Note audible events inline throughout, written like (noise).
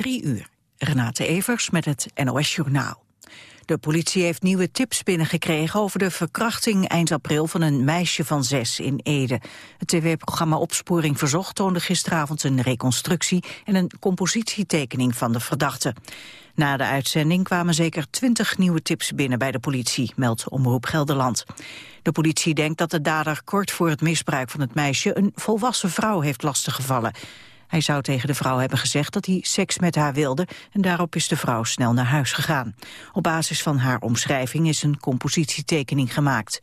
Drie uur. Renate Evers met het NOS Journaal. De politie heeft nieuwe tips binnengekregen over de verkrachting eind april van een meisje van zes in Ede. Het tv-programma Opsporing Verzocht toonde gisteravond een reconstructie en een compositietekening van de verdachte. Na de uitzending kwamen zeker twintig nieuwe tips binnen bij de politie, meldt Omroep Gelderland. De politie denkt dat de dader kort voor het misbruik van het meisje een volwassen vrouw heeft lastiggevallen. Hij zou tegen de vrouw hebben gezegd dat hij seks met haar wilde en daarop is de vrouw snel naar huis gegaan. Op basis van haar omschrijving is een compositietekening gemaakt.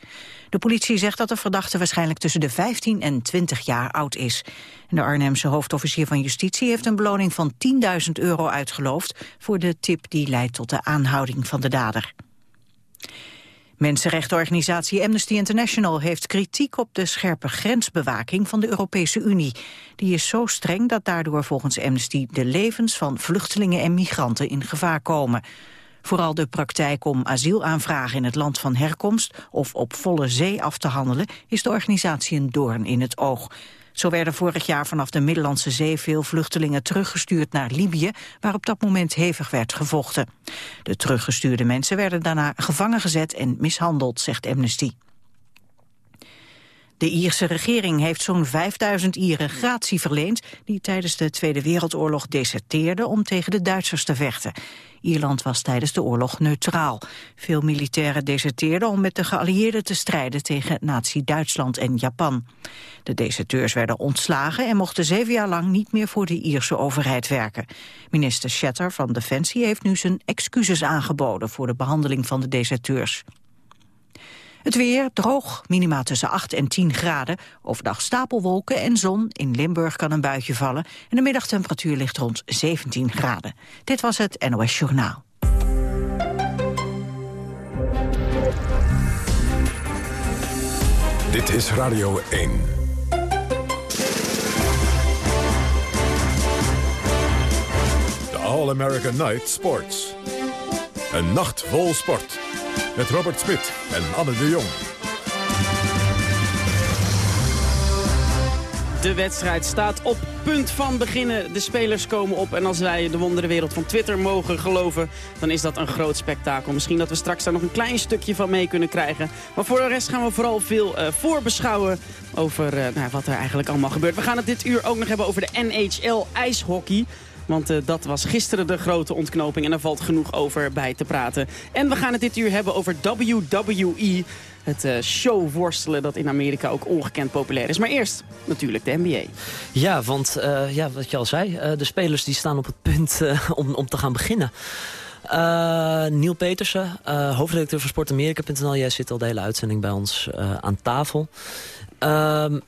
De politie zegt dat de verdachte waarschijnlijk tussen de 15 en 20 jaar oud is. De Arnhemse hoofdofficier van Justitie heeft een beloning van 10.000 euro uitgeloofd voor de tip die leidt tot de aanhouding van de dader. Mensenrechtenorganisatie Amnesty International heeft kritiek op de scherpe grensbewaking van de Europese Unie. Die is zo streng dat daardoor volgens Amnesty de levens van vluchtelingen en migranten in gevaar komen. Vooral de praktijk om asielaanvragen in het land van herkomst of op volle zee af te handelen is de organisatie een doorn in het oog. Zo werden vorig jaar vanaf de Middellandse Zee veel vluchtelingen teruggestuurd naar Libië, waar op dat moment hevig werd gevochten. De teruggestuurde mensen werden daarna gevangen gezet en mishandeld, zegt Amnesty. De Ierse regering heeft zo'n 5000 Ieren gratie verleend... die tijdens de Tweede Wereldoorlog deserteerden om tegen de Duitsers te vechten. Ierland was tijdens de oorlog neutraal. Veel militairen deserteerden om met de geallieerden te strijden... tegen nazi-Duitsland en Japan. De deserteurs werden ontslagen en mochten zeven jaar lang... niet meer voor de Ierse overheid werken. Minister Shatter van Defensie heeft nu zijn excuses aangeboden... voor de behandeling van de deserteurs. Het weer droog, minima tussen 8 en 10 graden. Overdag stapelwolken en zon. In Limburg kan een buitje vallen. En de middagtemperatuur ligt rond 17 graden. Dit was het NOS Journaal. Dit is Radio 1. De All American Night Sports. Een nacht vol sport met Robert Smit en Anne de Jong. De wedstrijd staat op punt van beginnen. De spelers komen op en als wij de wonderenwereld van Twitter mogen geloven... dan is dat een groot spektakel. Misschien dat we straks daar nog een klein stukje van mee kunnen krijgen. Maar voor de rest gaan we vooral veel uh, voorbeschouwen over uh, nou, wat er eigenlijk allemaal gebeurt. We gaan het dit uur ook nog hebben over de NHL ijshockey. Want uh, dat was gisteren de grote ontknoping en er valt genoeg over bij te praten. En we gaan het dit uur hebben over WWE. Het uh, showworstelen dat in Amerika ook ongekend populair is. Maar eerst natuurlijk de NBA. Ja, want uh, ja, wat je al zei, de spelers die staan op het punt om, om te gaan beginnen. Neil Petersen, hoofdredacteur van SportAmerika.nl. Jij zit al de hele uitzending bij ons aan tafel. Ehm,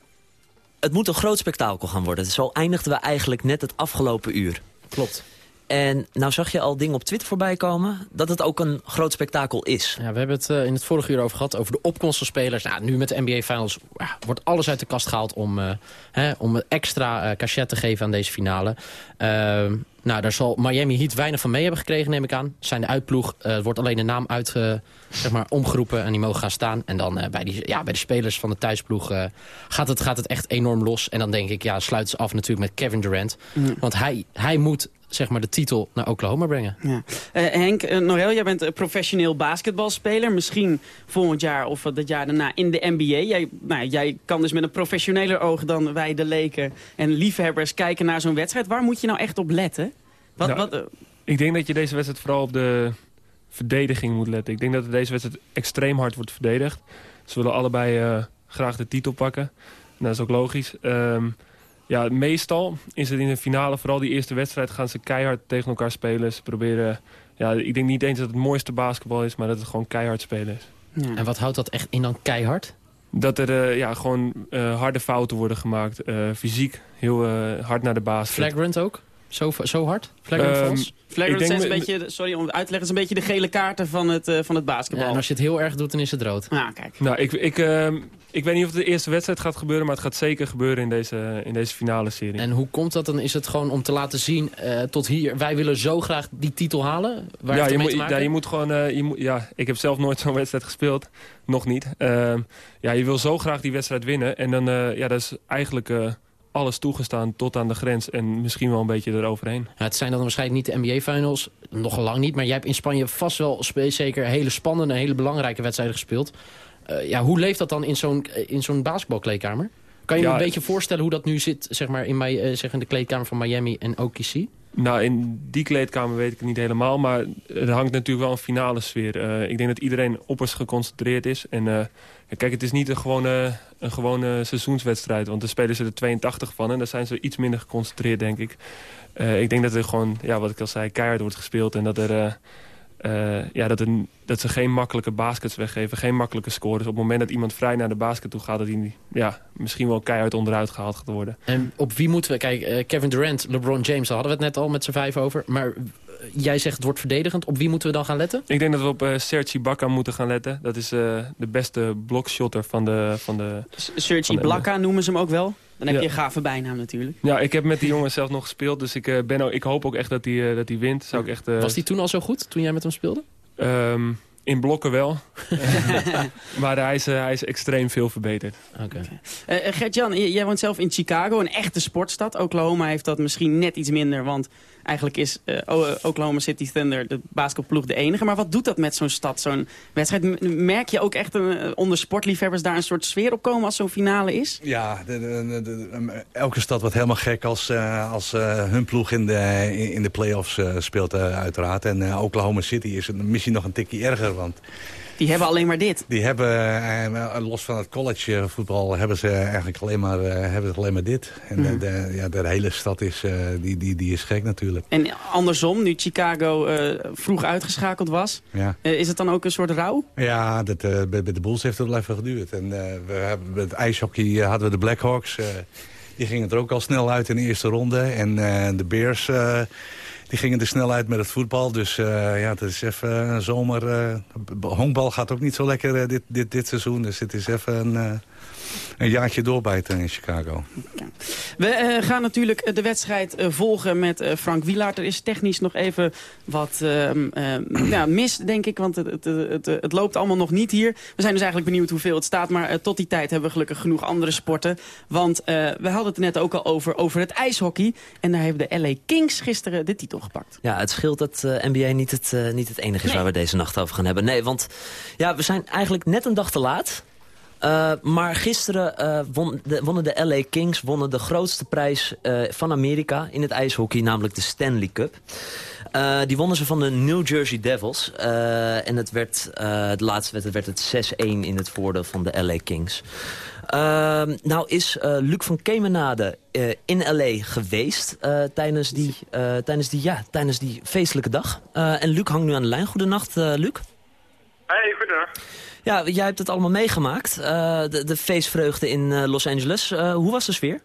het moet een groot spektakel gaan worden. Zo eindigden we eigenlijk net het afgelopen uur. Klopt. En nou zag je al dingen op Twitter voorbij komen... dat het ook een groot spektakel is. Ja, we hebben het uh, in het vorige uur over gehad, over de opkomst van spelers. Nou, nu met de NBA Finals ja, wordt alles uit de kast gehaald... om, uh, hè, om extra uh, cachet te geven aan deze finale. Nou, daar zal Miami Heat weinig van mee hebben gekregen, neem ik aan. Zijn de uitploeg, uh, wordt alleen de naam uit, zeg maar, omgeroepen en die mogen gaan staan. En dan uh, bij, die, ja, bij de spelers van de thuisploeg gaat, het, gaat het echt enorm los. En dan denk ik, ja, sluit ze af natuurlijk met Kevin Durant. Mm. Want hij, hij moet zeg maar, de titel naar Oklahoma brengen. Ja. Henk, Norel, jij bent een professioneel basketbalspeler. Misschien volgend jaar of dat jaar daarna in de NBA. Jij, nou, jij kan dus met een professioneler oog dan wij de leken en liefhebbers kijken naar zo'n wedstrijd. Waar moet je nou echt op letten? Wat, nou, wat, ik denk dat je deze wedstrijd vooral op de verdediging moet letten. Ik denk dat deze wedstrijd extreem hard wordt verdedigd. Ze willen allebei uh, graag de titel pakken. En dat is ook logisch. Um, ja, meestal is het in de finale, vooral die eerste wedstrijd... gaan ze keihard tegen elkaar spelen. Ze proberen... Ja, ik denk niet eens dat het het mooiste basketbal is... maar dat het gewoon keihard spelen is. Ja. En wat houdt dat echt in dan keihard? Dat er uh, ja, gewoon uh, harde fouten worden gemaakt. Uh, fysiek heel hard naar de baas. Flagrant ook? Zo, zo hard? Flagrant Ehm, falls? Flagrant zijn een beetje, sorry om het uit te leggen, is een beetje de gele kaarten van het, uh, van het basketbal. Ja, en als je het heel erg doet, dan is het rood. Ja, kijk. Nou, ik, ik, uh, ik weet niet of het de eerste wedstrijd gaat gebeuren... maar het gaat zeker gebeuren in deze, in deze finale serie. En hoe komt dat? Dan is het gewoon om te laten zien uh, tot hier... wij willen zo graag die titel halen? Waar ja, je moet, ja, je moet gewoon... uh, je moet, ja, ik heb zelf nooit zo'n wedstrijd gespeeld. Nog niet. Uh, ja, je wil zo graag die wedstrijd winnen. En dan, uh, ja, dat is eigenlijk... Alles toegestaan tot aan de grens en misschien wel een beetje eroverheen. Ja, het zijn dan waarschijnlijk niet de NBA-finals, nog lang niet. Maar jij hebt in Spanje vast wel zeker hele spannende, hele belangrijke wedstrijden gespeeld. Uh, ja, hoe leeft dat dan in zo'n in zo'n basketbalkleedkamer? Kan je je een beetje voorstellen hoe dat nu zit zeg maar, in, uh, zeg in de kleedkamer van Miami en OKC? Nou, in die kleedkamer weet ik het niet helemaal. Maar er hangt natuurlijk wel een finale sfeer. Uh, ik denk dat iedereen oppers geconcentreerd is. En uh, kijk, het is niet een gewone, een gewone seizoenswedstrijd. Want er spelen ze er 82 van. En daar zijn ze iets minder geconcentreerd, denk ik. Uh, ik denk dat er gewoon, ja, wat ik al zei, keihard wordt gespeeld. En dat er uh, ja, dat, een, dat ze geen makkelijke baskets weggeven, geen makkelijke scores. Op het moment dat iemand vrij naar de basket toe gaat... dat hij ja, misschien wel keihard onderuit gehaald gaat worden. En op wie moeten we... Kijk, uh, Kevin Durant, LeBron James, daar hadden we het net al met z'n vijf over. Maar jij zegt het wordt verdedigend. Op wie moeten we dan gaan letten? Ik denk dat we op Serge Ibaka moeten gaan letten. Dat is de beste blockshotter van de... Van de Serge Ibaka noemen ze hem ook wel? Dan heb je een gave bijnaam natuurlijk. Ja, ik heb met die jongen zelf nog gespeeld. Dus ik, uh, ben ook, ik hoop ook echt dat hij uh, dat wint. Zou ik echt, uh... Was hij toen al zo goed, toen jij met hem speelde? Um, in blokken wel. (laughs) (laughs) maar hij is, hij is extreem veel verbeterd. Okay. Okay. Gert-Jan, jij woont zelf in Chicago, een echte sportstad. Oklahoma heeft dat misschien net iets minder, want Eigenlijk is uh, Oklahoma City Thunder, de basketbalploeg, de enige. Maar wat doet dat met zo'n stad, zo'n wedstrijd? Merk je ook echt een, eh, onder sportliefhebbers daar een soort sfeer op komen als zo'n finale is? Ja, de, elke stad wordt helemaal gek als, als hun ploeg in de, in de playoffs speelt uiteraard. En Oklahoma City is misschien nog een tikje erger, want... Die hebben alleen maar dit. Die hebben, eh, los van het college voetbal, hebben ze eigenlijk alleen maar, eh, hebben ze alleen maar dit. En mm. de, de, ja, de hele stad is, uh, die, die, die is gek natuurlijk. En andersom, nu Chicago uh, vroeg uitgeschakeld was, ja. is het dan ook een soort rouw? Ja, dat, bij, bij de Bulls heeft het wel even geduurd. En we hebben, het ijshockey hadden we de Blackhawks. die gingen er ook al snel uit in de eerste ronde. En de Bears die gingen er snel uit met het voetbal. Dus uh, ja, het is even een zomer. Uh, honkbal gaat ook niet zo lekker uh, dit, dit, dit seizoen. Dus het is even een, een jaartje doorbijten in Chicago. Ja. We gaan natuurlijk de wedstrijd volgen met Frank Wielaert. Er is technisch nog even wat ehm, ja, mis, denk ik. Want het, het, het, het, loopt allemaal nog niet hier. We zijn dus eigenlijk benieuwd hoeveel het staat. Maar tot die tijd hebben we gelukkig genoeg andere sporten. Want we hadden het net ook al over, over het ijshockey. En daar hebben de LA Kings gisteren de titel gepakt. Ja, het scheelt dat uh, NBA niet het, uh, niet het enige is nee. waar we deze nacht over gaan hebben. Nee, want ja, we zijn eigenlijk net een dag te laat. Uh, maar gisteren de, wonnen de LA Kings wonnen de grootste prijs van Amerika in het ijshockey, namelijk de Stanley Cup. die wonnen ze van de New Jersey Devils. en het werd, de laatste wedstrijd werd het 6-1 in het voordeel van de LA Kings. Uh, nou is Luc van Kemenade in L.A. geweest tijdens, die, tijdens, die, ja, tijdens die feestelijke dag. en Luc hangt nu aan de lijn. Goedenacht, Luc. Hey, goedendag. Ja, jij hebt het allemaal meegemaakt. de, de feestvreugde in Los Angeles. hoe was de sfeer?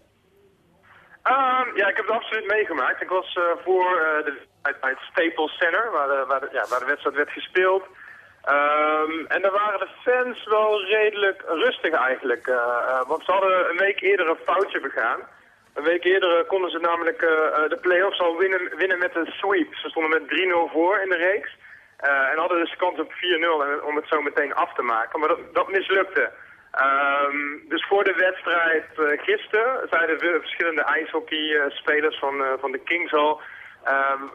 Um, ja, ik heb het absoluut meegemaakt. Ik was voor de, bij het Staples Center, waar de, waar, ja, waar de wedstrijd werd gespeeld... Um, en daar waren de fans wel redelijk rustig eigenlijk. Want ze hadden een week eerder een foutje begaan. Een week eerder konden ze namelijk de play-offs al winnen, winnen met een sweep. Ze stonden met 3-0 voor in de reeks. En hadden dus kans op 4-0 om het zo meteen af te maken. Maar dat, dat mislukte. Um, dus voor de wedstrijd gisteren zeiden we verschillende ijshockeyspelers van, van de Kings al...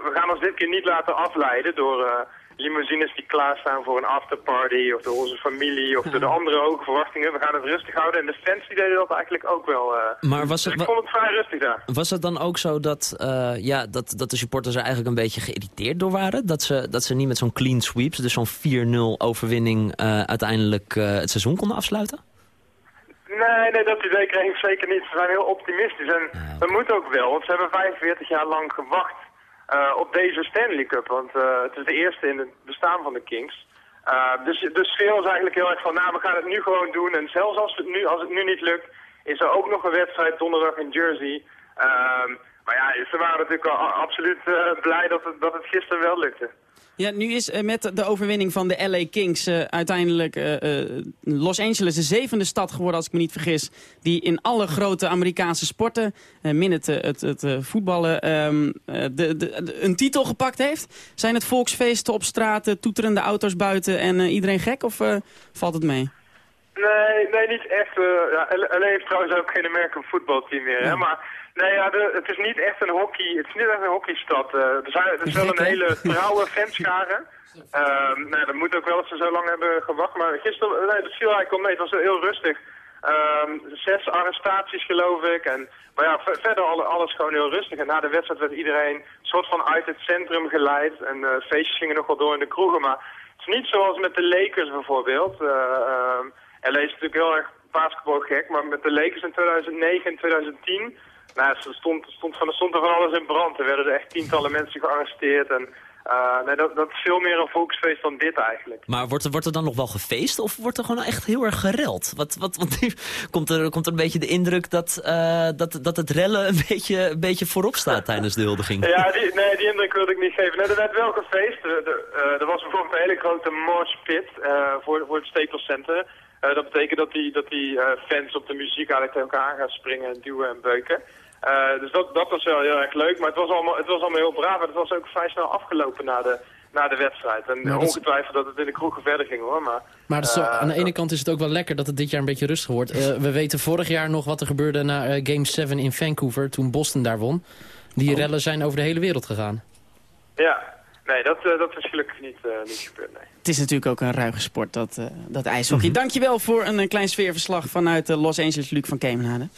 we gaan ons dit keer niet laten afleiden door limousines die klaarstaan voor een afterparty of door onze familie of door de andere hoge verwachtingen. We gaan het rustig houden en de fans die deden dat eigenlijk ook wel. Uh, maar was het, dus ik vond het vrij rustig daar. Was het dan ook zo dat, uh, ja, dat, dat de supporters er eigenlijk een beetje geïrriteerd door waren? Dat ze, dat ze niet met zo'n clean sweeps, dus zo'n 4-0 overwinning uh, uiteindelijk het seizoen konden afsluiten? Nee, nee, dat idee kreeg ik zeker niet. Ze zijn heel optimistisch en ah, dat moet ook wel, want ze hebben 45 jaar lang gewacht uh, op deze Stanley Cup. Want uh, het is de eerste in het bestaan van de Kings. Uh, dus de sfeer is eigenlijk heel erg van, nou, we gaan het nu gewoon doen. En zelfs als het nu, als het nu niet lukt, is er ook nog een wedstrijd donderdag in Jersey. Ehm, maar ja, ze waren natuurlijk al absoluut blij dat het, dat het gisteren wel lukte. Ja, nu is uh, met de overwinning van de LA Kings uh, uiteindelijk uh, Los Angeles de zevende stad geworden, als ik me niet vergis, die in alle grote Amerikaanse sporten, min het, het, het voetballen, um, de, de, een titel gepakt heeft. Zijn het volksfeesten op straat, toeterende auto's buiten en iedereen gek of valt het mee? Nee, nee, niet echt. Ja, LA heeft trouwens ook geen American voetbalteam meer. Hè? Maar nee, ja, de, het is niet echt een hockey. Het is niet echt een hockeystad. Uh, er, zijn, er is wel een hele trouwe fanschare. Um, nee, dat moet ook wel dat ze zo lang hebben gewacht. Maar gisteren, nee, dat viel eigenlijk al mee. Het was heel rustig. Um, zes arrestaties geloof ik. En, maar ja, verder alles gewoon heel rustig. En na de wedstrijd werd iedereen soort van uit het centrum geleid. En uh, feestjes gingen nog wel door in de kroegen. Maar het is niet zoals met de Lakers bijvoorbeeld. Uh, um, LA is natuurlijk heel erg basketbalgek. Maar met de Lakers in 2009 en 2010... Nou, er stond, stond, van, stond er van alles in brand. Er werden er echt tientallen mensen gearresteerd. En uh, nee, dat, dat, is veel meer een volksfeest dan dit eigenlijk. Maar wordt er, wordt er dan nog wel gefeest of wordt er gewoon echt heel erg gereld? Wat, wat, komt, er, komt er een beetje de indruk dat, uh, dat, dat het rellen een beetje, een beetje voorop staat tijdens de huldiging? Ja, die, nee, die indruk wilde ik niet geven. Nee, er werd wel gefeest. Er, er was bijvoorbeeld een hele grote mosh pit voor, voor het Staples Center. dat betekent dat die, dat die fans op de muziek eigenlijk tegen elkaar gaan springen en duwen en beuken. Uh, dus dat, dat was wel heel erg leuk. Maar het was allemaal, het was allemaal heel braaf. En het was ook vrij snel afgelopen na de, na de wedstrijd. En nou, ongetwijfeld dat het in de kroegen verder ging hoor. Maar, maar zo, aan de ene kant is het ook wel lekker dat het dit jaar een beetje rustig wordt. We weten vorig jaar nog wat er gebeurde na Game 7 in Vancouver. Toen Boston daar won. Die oh. rellen zijn over de hele wereld gegaan. Ja, nee dat, dat is gelukkig niet, niet gebeurd. Nee. Het is natuurlijk ook een ruige sport, dat, dat ijshockey. Mm -hmm. Dankjewel voor een klein sfeerverslag vanuit Los Angeles, Luc van Kemenade.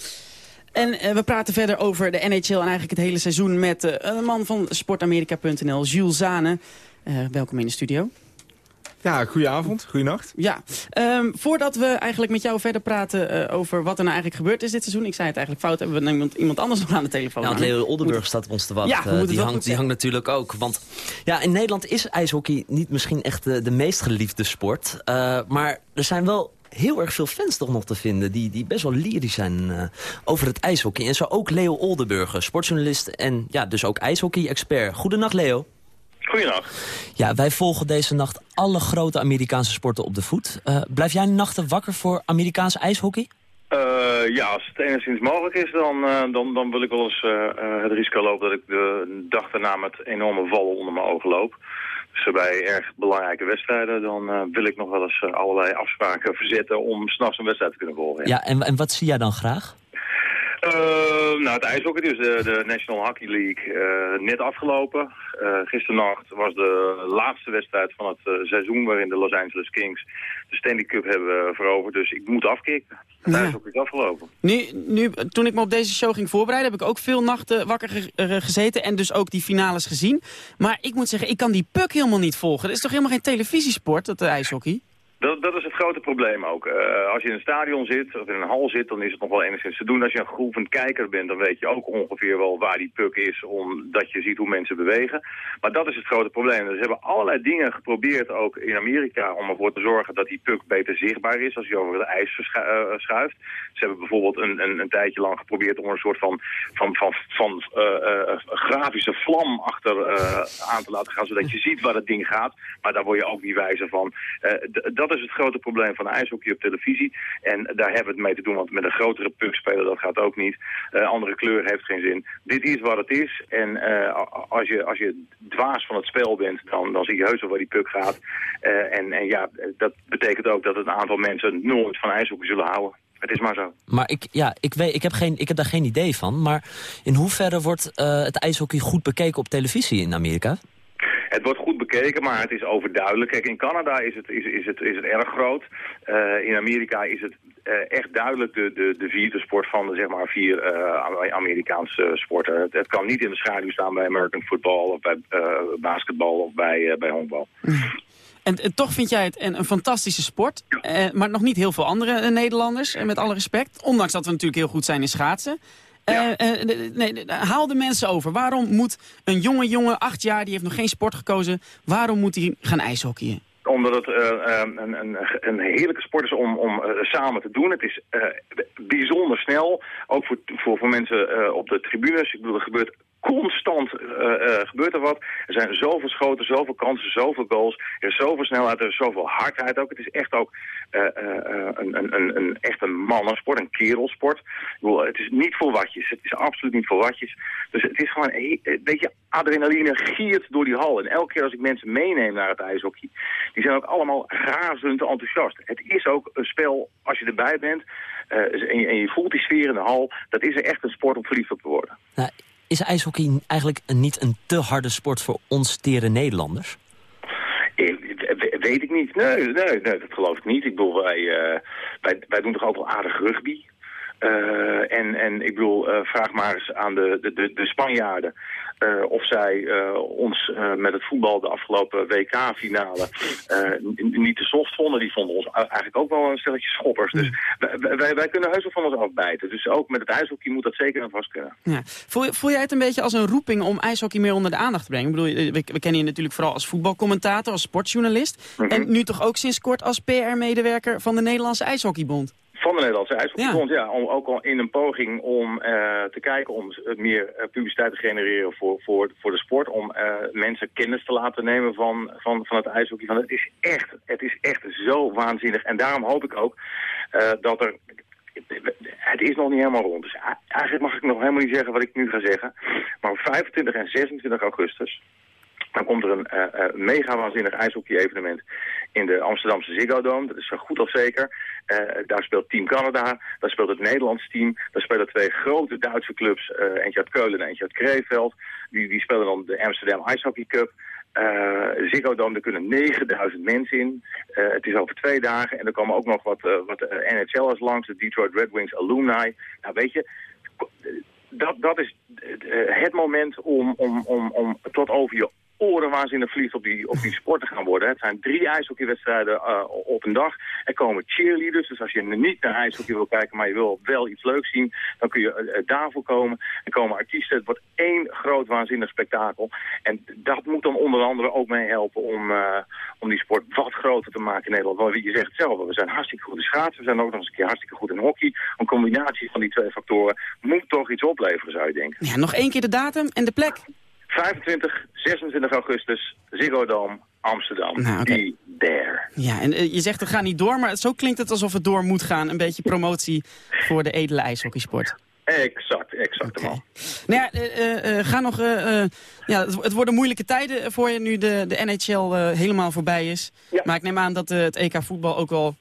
En uh, we praten verder over de NHL en eigenlijk het hele seizoen... met uh, een man van sportamerika.nl, Jules Zane. Uh, welkom in de studio. Ja, goedenavond, goedenacht. Ja, um, voordat we eigenlijk met jou verder praten over wat er nou eigenlijk gebeurd is dit seizoen. Ik zei het eigenlijk fout, hebben we iemand, iemand anders nog aan de telefoon. Nou, Leo Oldenburg Moet... staat op ons te wachten. Ja, die, hangt, die hangt natuurlijk ook. Want ja, in Nederland is ijshockey niet misschien echt de, de meest geliefde sport. maar er zijn wel heel erg veel fans toch nog te vinden... die, die best wel lyrisch zijn uh, over het ijshockey. En zo ook Leo Oldenburger, sportjournalist en ja, dus ook ijshockey-expert. Goedenacht, Leo. Goedenacht. Ja, wij volgen deze nacht alle grote Amerikaanse sporten op de voet. Uh, blijf jij nachten wakker voor Amerikaanse ijshockey? Uh, ja, als het enigszins mogelijk is, dan, uh, dan, dan wil ik wel eens het risico lopen dat ik de dag daarna met enorme vallen onder mijn ogen loop. Dus bij erg belangrijke wedstrijden, dan wil ik nog wel eens allerlei afspraken verzetten om s'nachts een wedstrijd te kunnen volgen. Ja, ja en, en wat zie jij dan graag? Uh, nou, het ijshockey, dus de, de National Hockey League, uh, net afgelopen. Uh, gisternacht was de laatste wedstrijd van het seizoen waarin de Los Angeles Kings de Stanley Cup hebben veroverd. Dus ik moet afkicken. Het ja. ijshockey is afgelopen. Nu, nu, toen ik me op deze show ging voorbereiden, heb ik ook veel nachten wakker ge gezeten en dus ook die finales gezien. Maar ik moet zeggen, ik kan die puck helemaal niet volgen. Dat is toch helemaal geen televisiesport, dat ijshockey? Dat, dat is het grote probleem ook. Uh, als je in een stadion zit of in een hal zit, dan is het nog wel enigszins te doen. Als je een groevend kijker bent, dan weet je ook ongeveer wel waar die puck is, omdat je ziet hoe mensen bewegen. Maar dat is het grote probleem. Dus ze hebben allerlei dingen geprobeerd ook in Amerika om ervoor te zorgen dat die puck beter zichtbaar is als je over het ijs uh, schuift. Ze hebben bijvoorbeeld een, een, een, tijdje lang geprobeerd om een soort van, van, van, van uh, grafische vlam achter aan te laten gaan, zodat je ziet waar het ding gaat. Maar daar word je ook niet wijzer van. dat is het grote probleem van ijshockey op televisie. En daar hebben we het mee te doen, want met een grotere puck spelen, dat gaat ook niet. Uh, andere kleur heeft geen zin. Dit is wat het is. En uh, als, je, als je dwaas van het spel bent, dan, dan zie je heus wel waar die puck gaat. Uh, en, en ja, dat betekent ook dat een aantal mensen nooit van ijshockey zullen houden. Het is maar zo. Maar ik, ja, ik, weet, ik, heb geen, ik heb daar geen idee van. Maar in hoeverre wordt het ijshockey goed bekeken op televisie in Amerika? Het wordt goed bekeken, maar het is overduidelijk. Kijk, in Canada is het, is, is het, is het erg groot. Uh, in Amerika is het uh, echt duidelijk de, de, de vierde sport van de zeg maar, vier uh, Amerikaanse sporten. Het, het, kan niet in de schaduw staan bij American football of bij basketbal of bij, bij honkbal. En, en, toch vind jij het een, een fantastische sport, ja. maar nog niet heel veel andere Nederlanders, met alle respect. Ondanks dat we natuurlijk heel goed zijn in schaatsen. Uh, uh, nee, haal de mensen over. Waarom moet een jonge jongen, acht jaar, die heeft nog geen sport gekozen... waarom moet hij gaan ijshockeyen? Omdat het uh, een, een, een, heerlijke sport is om, om samen te doen. Het is bijzonder snel, ook voor, voor, voor mensen op de tribunes. Ik bedoel, er gebeurt constant gebeurt er wat. Er zijn zoveel schoten, zoveel kansen, zoveel goals. Er is zoveel snelheid, er is zoveel hardheid ook. Het is echt ook een, een, een, een, echt een mannensport, een kerelsport. Ik het is niet voor watjes. Het is absoluut niet voor watjes. Dus het is gewoon, een beetje adrenaline giert door die hal. En elke keer als ik mensen meeneem naar het ijshockey, die zijn ook allemaal razend enthousiast. Het is ook een spel, als je erbij bent, en, je, voelt die sfeer in de hal, dat is echt een sport om verliefd op te worden. Nou, is ijshockey eigenlijk niet een te harde sport voor ons tere Nederlanders? weet ik niet. Nee, nee, nee, dat geloof ik niet. Ik bedoel, wij, uh, wij, wij doen toch ook wel aardig rugby. Uh, en, en ik bedoel, uh, vraag maar eens aan de, de, de Spanjaarden. Uh, of zij ons met het voetbal de afgelopen WK-finale niet te soft vonden. Die vonden ons eigenlijk ook wel een stelletje schoppers. Dus wij, wij, wij, kunnen heus wel van ons afbijten. Dus ook met het ijshockey moet dat zeker en vast kunnen. Ja. Voel, voel jij het een beetje als een roeping om ijshockey meer onder de aandacht te brengen? Ik bedoel, we, we kennen je natuurlijk vooral als voetbalcommentator, als sportjournalist. Mm -hmm. En nu toch ook sinds kort als PR-medewerker van de Nederlandse IJshockeybond. Van de Nederlandse IJshockeybond, ja. ja. om, ook al in een poging om uh, te kijken om meer uh, publiciteit te genereren voor, voor, voor de sport. Om mensen kennis te laten nemen van, van, van het ijshockey. Van het, is echt, het is echt zo waanzinnig. En daarom hoop ik ook dat er... Het is nog niet helemaal rond. Dus eigenlijk mag ik nog helemaal niet zeggen wat ik nu ga zeggen. Maar op 25 en 26 augustus dan komt er een uh, uh, mega waanzinnig ijshockey-evenement in de Amsterdamse Ziggo Dome. Dat is zo goed als zeker. Uh, daar speelt Team Canada, daar speelt het Nederlands team. Daar spelen twee grote Duitse clubs, eentje uit Keulen en eentje uit. Die, die spelen dan de Amsterdam Ice Hockey Cup. Uh, Ziggo Dome, er kunnen 9000 mensen in. Uh, het is over twee dagen en er komen ook nog wat, uh, wat NHL'ers langs, de Detroit Red Wings alumni. Nou weet je, dat, dat is het moment om, om, om, om tot over je oren waanzinnig verliefd op die, op die sport te gaan worden. Het zijn drie ijshockeywedstrijden uh, op een dag. Er komen cheerleaders, dus als je niet naar ijshockey wil kijken, maar je wil wel iets leuks zien, dan kun je uh, daarvoor komen. Er komen artiesten, het wordt één groot waanzinnig spektakel. En dat moet dan onder andere ook mee helpen om, om die sport wat groter te maken in Nederland. Want je zegt zelf, we zijn hartstikke goed in schaatsen, we zijn ook nog eens een keer hartstikke goed in hockey. Een combinatie van die twee factoren moet toch iets opleveren, zou je denken. Ja, nog één keer de datum en de plek. 25, 26 augustus, Ziggo Dome, Amsterdam. Nou, okay. Be there. Ja, en uh, je zegt het gaat niet door, maar zo klinkt het alsof het door moet gaan. Een beetje promotie voor de edele ijshockeysport. Exact, exact. Okay. Nou ja, uh, uh, ga nog, ja, het worden moeilijke tijden voor je nu de, de NHL helemaal voorbij is. Ja. Maar ik neem aan dat het EK voetbal ook wel,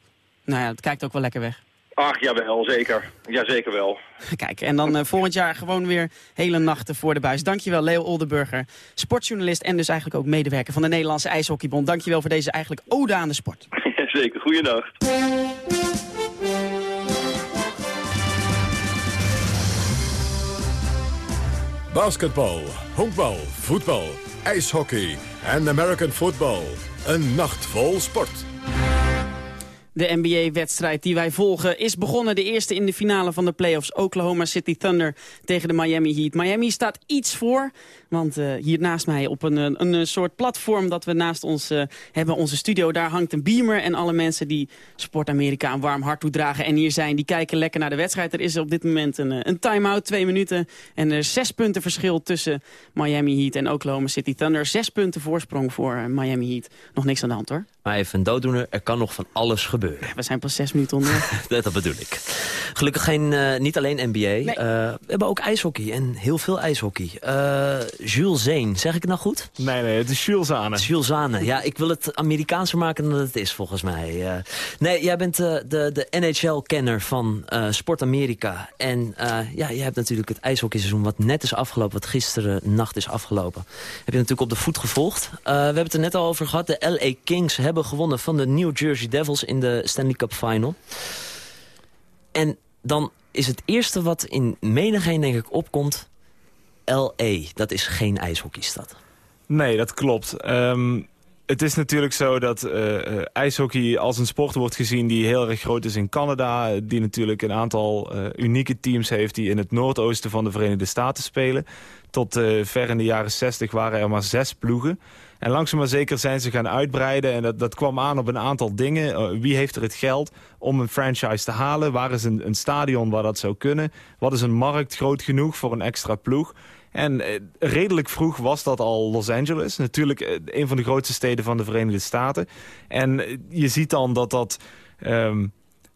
nou ja, het kijkt ook wel lekker weg. Ach, jawel, zeker. Ja, zeker wel. Kijk, en dan uh, volgend jaar gewoon weer hele nachten voor de buis. Dankjewel, Leo Oldenburger, sportjournalist en dus eigenlijk ook medewerker van de Nederlandse IJshockeybond. Dankjewel voor deze eigenlijk ode aan de sport. (laughs) zeker, goeienacht. Basketbal, honkbal, voetbal, ijshockey en American football. Een nacht vol sport. De NBA-wedstrijd die wij volgen is begonnen. De eerste in de finale van de playoffs. Oklahoma City Thunder tegen de Miami Heat. Miami staat iets voor, want uh, hier naast mij op een, een, een, soort platform dat we naast ons hebben, onze studio. Daar hangt een beamer en alle mensen die Sport Amerika een warm hart toedragen en hier zijn, die kijken lekker naar de wedstrijd. Er is op dit moment een, eh, een time-out, twee minuten. En er is zes punten verschil tussen Miami Heat en Oklahoma City Thunder. Zes punten voorsprong voor Miami Heat. Nog niks aan de hand hoor. Maar even een dooddoener, er kan nog van alles gebeuren. We zijn pas zes minuten onder. (laughs) dat bedoel ik. Gelukkig geen, uh, niet alleen NBA. Nee. Uh, we hebben ook ijshockey en heel veel ijshockey. Uh, Jules Zeen, zeg ik het nou goed? Nee, nee, het is Jules Zane. Jules Zane, ja, ik wil het Amerikaanser maken dan het is volgens mij. nee, jij bent de, de NHL-kenner van Sport Amerika. En ja, je hebt natuurlijk het ijshockeyseizoen wat net is afgelopen, wat gisteren nacht is afgelopen. Heb je natuurlijk op de voet gevolgd. we hebben het er net al over gehad. De LA Kings hebben gewonnen van de New Jersey Devils in de Stanley Cup Final. En dan is het eerste wat in menigeen denk ik opkomt... L.A., dat is geen ijshockeystad. Nee, dat klopt. Um, het is natuurlijk zo dat uh, ijshockey als een sport wordt gezien... die heel erg groot is in Canada. Die natuurlijk een aantal uh, unieke teams heeft... die in het noordoosten van de Verenigde Staten spelen. Tot ver in de jaren 60 waren er maar zes ploegen. En langzaam maar zeker zijn ze gaan uitbreiden. En dat, dat kwam aan op een aantal dingen. Uh, wie heeft er het geld om een franchise te halen? Waar is een, een stadion waar dat zou kunnen? Wat is een markt groot genoeg voor een extra ploeg? En eh, redelijk vroeg was dat al Los Angeles. Natuurlijk eh, een van de grootste steden van de Verenigde Staten. En eh, je ziet dan dat dat... ehm,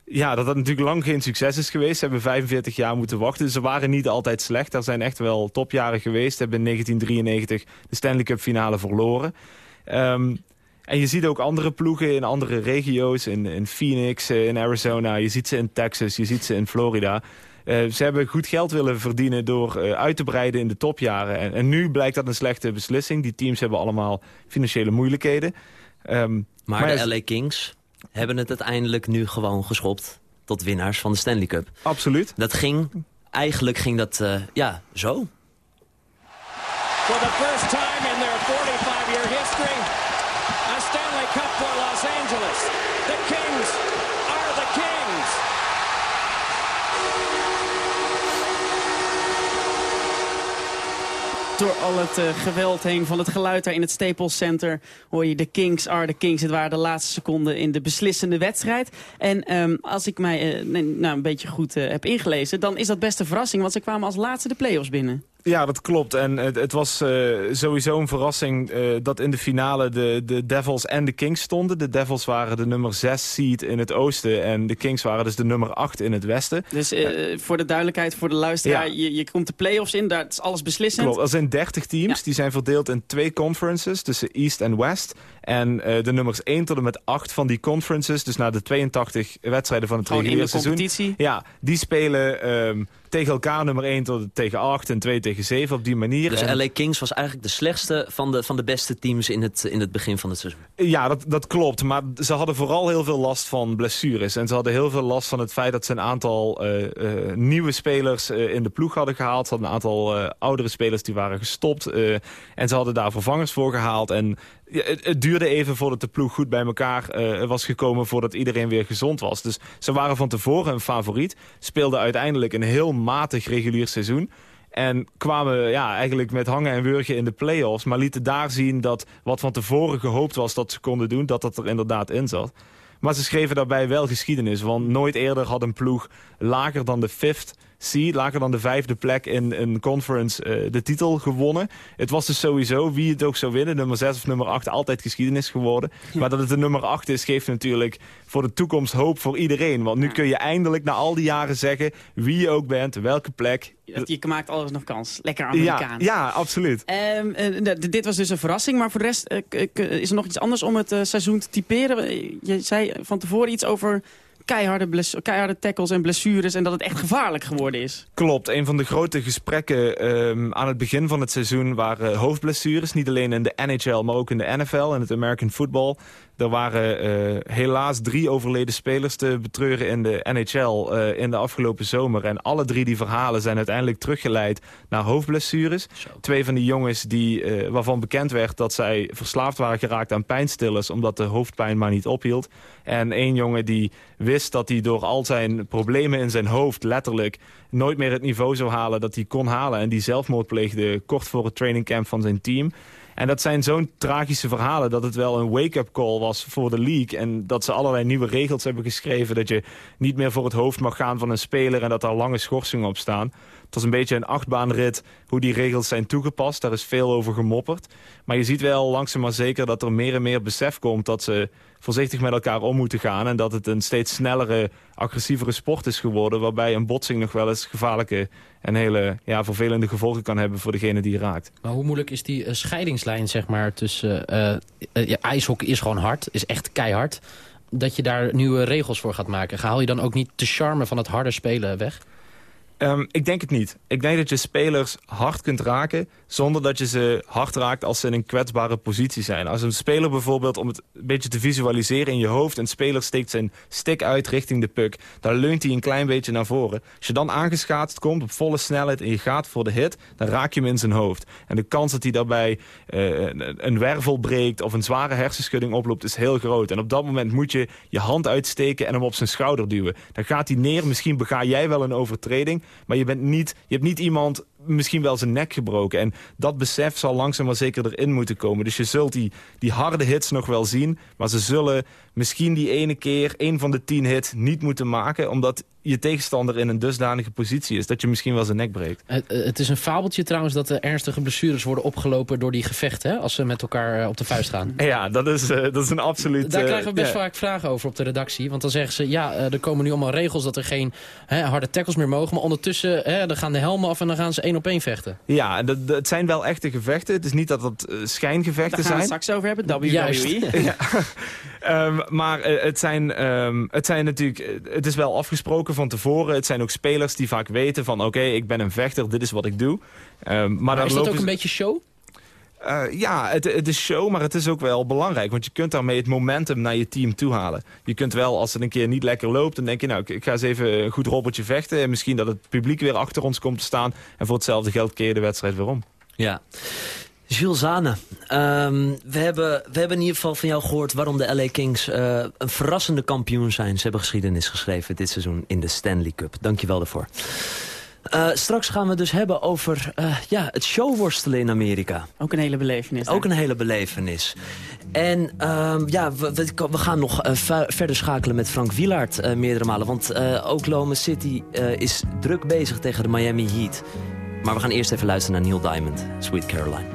ja, dat dat natuurlijk lang geen succes is geweest. Ze hebben 45 jaar moeten wachten. Ze waren niet altijd slecht. Er zijn echt wel topjaren geweest. Ze hebben in 1993 de Stanley Cup finale verloren. Ehm, en je ziet ook andere ploegen in andere regio's. In, in Phoenix, eh, in Arizona. Je ziet ze in Texas. Je ziet ze in Florida. Eh, ze hebben goed geld willen verdienen door eh, uit te breiden in de topjaren. En, en nu blijkt dat een slechte beslissing. Die teams hebben allemaal financiële moeilijkheden. Ehm, Maar, ja, de LA Kings hebben het uiteindelijk nu gewoon geschopt tot winnaars van de Stanley Cup. Absoluut. Dat ging, eigenlijk ging dat, eh, ja, zo. For the first time Door al het eh, geweld heen van het geluid daar in het Staples Center hoor je de Kings are the Kings. Het waren de laatste seconden in de beslissende wedstrijd. En ehm, als ik mij eh, nou, een beetje goed eh, heb ingelezen, dan is dat best een verrassing. Want ze kwamen als laatste de play-offs binnen. Ja, dat klopt. En het, het was eh, sowieso een verrassing eh, dat in de finale de, de Devils en de Kings stonden. De Devils waren de nummer 6 seed in het oosten en de Kings waren dus de nummer 8 in het westen. Dus eh, voor de duidelijkheid, voor de luisteraar, Ja. je, je komt de play-offs in, daar is alles beslissend. Klopt, er zijn 30 teams. Die zijn verdeeld in twee conferences tussen East en West. En de nummers 1 tot en met 8 van die conferences, dus na de 82 wedstrijden van het reguliere seizoen. competitie. Ja, die spelen ehm, tegen elkaar nummer 1 tot tegen 8 en 2 tegen 7 op die manier. Dus En- LA Kings was eigenlijk de slechtste van de, van de beste teams in het, in het begin van het seizoen. Ja, dat, dat klopt. Maar ze hadden vooral heel veel last van blessures. En ze hadden heel veel last van het feit dat ze een aantal eh, eh, nieuwe spelers eh, in de ploeg hadden gehaald. Ze hadden een aantal oudere spelers die waren gestopt. en ze hadden daar vervangers voor gehaald. En ja, het, duurde even voordat de ploeg goed bij elkaar eh, was gekomen... voordat iedereen weer gezond was. Dus ze waren van tevoren een favoriet. Speelden uiteindelijk een heel matig regulier seizoen. En kwamen ja, eigenlijk met hangen en wurgen in de play-offs. Maar lieten daar zien dat wat van tevoren gehoopt was dat ze konden doen... dat dat er inderdaad in zat. Maar ze schreven daarbij wel geschiedenis. Want nooit eerder had een ploeg lager dan de fifth lager dan de vijfde plek in een conference eh, de titel gewonnen. Het was dus sowieso, wie het ook zou winnen... nummer 6 of nummer 8, altijd geschiedenis geworden. Maar dat het de nummer 8 is, geeft natuurlijk voor de toekomst hoop voor iedereen. Want nu kun je eindelijk na al die jaren zeggen... wie je ook bent, welke plek... Je, maakt alles nog kans. Lekker Amerikaans. ja, absoluut. Ehm, eh, dit was dus een verrassing, maar voor de rest eh, is er nog iets anders om het seizoen te typeren. Je zei van tevoren iets over keiharde, keiharde tackles en blessures en dat het echt gevaarlijk geworden is. Klopt. Een van de grote gesprekken ehm, aan het begin van het seizoen waren hoofdblessures. Niet alleen in de NHL, maar ook in de NFL en het American Football. Er waren eh, helaas drie overleden spelers te betreuren in de NHL eh, in de afgelopen zomer. En alle drie die verhalen zijn uiteindelijk teruggeleid naar hoofdblessures. Twee van die jongens die, eh, waarvan bekend werd dat zij verslaafd waren geraakt aan pijnstillers... omdat de hoofdpijn maar niet ophield. En één jongen die wist dat hij door al zijn problemen in zijn hoofd letterlijk nooit meer het niveau zou halen dat hij kon halen. En die zelfmoord pleegde kort voor het trainingcamp van zijn team. En dat zijn zo'n tragische verhalen dat het wel een wake-up call was voor de league. En dat ze allerlei nieuwe regels hebben geschreven. Dat je niet meer voor het hoofd mag gaan van een speler en dat daar lange schorsingen op staan. Het was een beetje een achtbaanrit hoe die regels zijn toegepast. Daar is veel over gemopperd. Maar je ziet wel langzaam maar zeker dat er meer en meer besef komt... dat ze voorzichtig met elkaar om moeten gaan. En dat het een steeds snellere, agressievere sport is geworden... waarbij een botsing nog wel eens gevaarlijke en hele ja, vervelende gevolgen kan hebben... voor degene die raakt. Maar hoe moeilijk is die eh, scheidingslijn zeg maar, tussen... ja, ijshockey is gewoon hard, is echt keihard. Dat je daar nieuwe regels voor gaat maken. Haal je dan ook niet de charme van het harde spelen weg? Ehm, ik denk het niet. Ik denk dat je spelers hard kunt raken... zonder dat je ze hard raakt als ze in een kwetsbare positie zijn. Als een speler bijvoorbeeld, om het een beetje te visualiseren in je hoofd... een speler steekt zijn stick uit richting de puck... dan leunt hij een klein beetje naar voren. Als je dan aangeschaatst komt op volle snelheid en je gaat voor de hit... dan raak je hem in zijn hoofd. En de kans dat hij daarbij eh, een- een wervel breekt... of een zware hersenschudding oploopt is heel groot. En op dat moment moet je je hand uitsteken en hem op zijn schouder duwen. Dan gaat hij neer, misschien bega jij wel een overtreding... maar je, bent niet, je hebt niet iemand misschien wel zijn nek gebroken. En dat besef zal langzaam maar zeker erin moeten komen. Dus je zult die, die harde hits nog wel zien... maar ze zullen misschien die ene keer, één van de tien hits, niet moeten maken... omdat je tegenstander in een dusdanige positie is... dat je misschien wel zijn nek breekt. Het, het is een fabeltje trouwens dat er ernstige blessures worden opgelopen door die gevechten. Hè, als ze met elkaar eh, op de vuist gaan. (laughs) Ja, dat is, eh, dat is een absoluut... Daar eh, krijgen we best vaak vragen over op de redactie. Want dan zeggen ze, ja, er komen nu allemaal regels dat er geen hè, harde tackles meer mogen. Maar ondertussen hè, dan gaan de helmen af en dan gaan ze één op één vechten. Ja, dat, dat- het zijn wel echte gevechten. Het is niet dat het eh, schijngevechten Daar gaan we het zijn. straks over hebben. WWE. Juist. (laughs) Ja. (laughs) Ehm, maar het, zijn, ehm, het zijn natuurlijk... Het is wel afgesproken van tevoren. Het zijn ook spelers die vaak weten van... oké, ik ben een vechter, dit is wat ik doe. Ehm, maar Maar dan is dat ook ze- een beetje show? Eh, ja, het, het is show, maar het is ook wel belangrijk. Want je kunt daarmee het momentum naar je team toe halen. Je kunt wel, als het een keer niet lekker loopt... dan denk je, nou, ik, ik ga eens even een goed robbertje vechten. En misschien dat het publiek weer achter ons komt te staan. En voor hetzelfde geld keer je de wedstrijd weer om. Ja. Jules Zane, ehm, we, hebben, we hebben in ieder geval van jou gehoord... waarom de LA Kings eh, een verrassende kampioen zijn. Ze hebben geschiedenis geschreven dit seizoen in de Stanley Cup. Dank je wel daarvoor. Eh, straks gaan we het dus hebben over eh, ja, het showworstelen in Amerika. Ook een hele belevenis. Ook een hele belevenis. En ehm, ja, we, we, gaan nog ver- verder schakelen met Frank Wielaert meerdere malen. Want eh, Oklahoma City is druk bezig tegen de Miami Heat. Maar we gaan eerst even luisteren naar Neil Diamond, Sweet Caroline.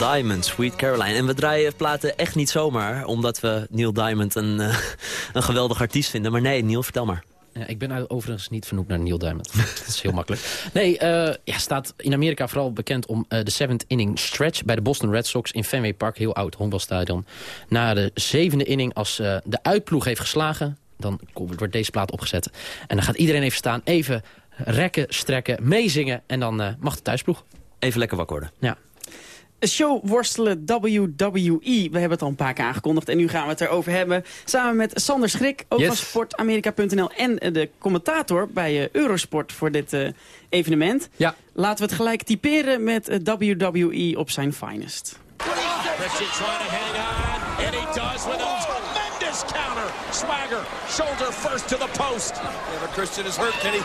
Diamond, Sweet Caroline. En we draaien platen echt niet zomaar, omdat we Neil Diamond een, eh, (laughs) een geweldig artiest vinden. Maar nee, Neil, vertel maar. Ja, ik ben overigens niet vernoemd naar Neil Diamond. (laughs) dat is heel makkelijk. Nee, eh, ja, staat in Amerika vooral bekend om eh, de seventh inning stretch... bij de Boston Red Sox in Fenway Park, heel oud honkbalstadion. Na de zevende inning, als de uitploeg heeft geslagen... dan wordt deze plaat opgezet. En dan gaat iedereen even staan, even rekken, strekken, meezingen... en dan mag de thuisploeg. Even lekker wakker worden. Ja. Showworstelen WWE. We hebben het al een paar keer aangekondigd en nu gaan we het erover hebben. Samen met Sander Schrik, ook Yes. van sportamerika.nl... en de commentator bij eh, Eurosport voor dit eh, evenement. Ja. Laten we het gelijk typeren met eh, WWE op zijn finest. Christian trying to hang on, and he does with a tremendous counter. Swagger, shoulder first to the post. Yeah, but Christian is hurt. Can he?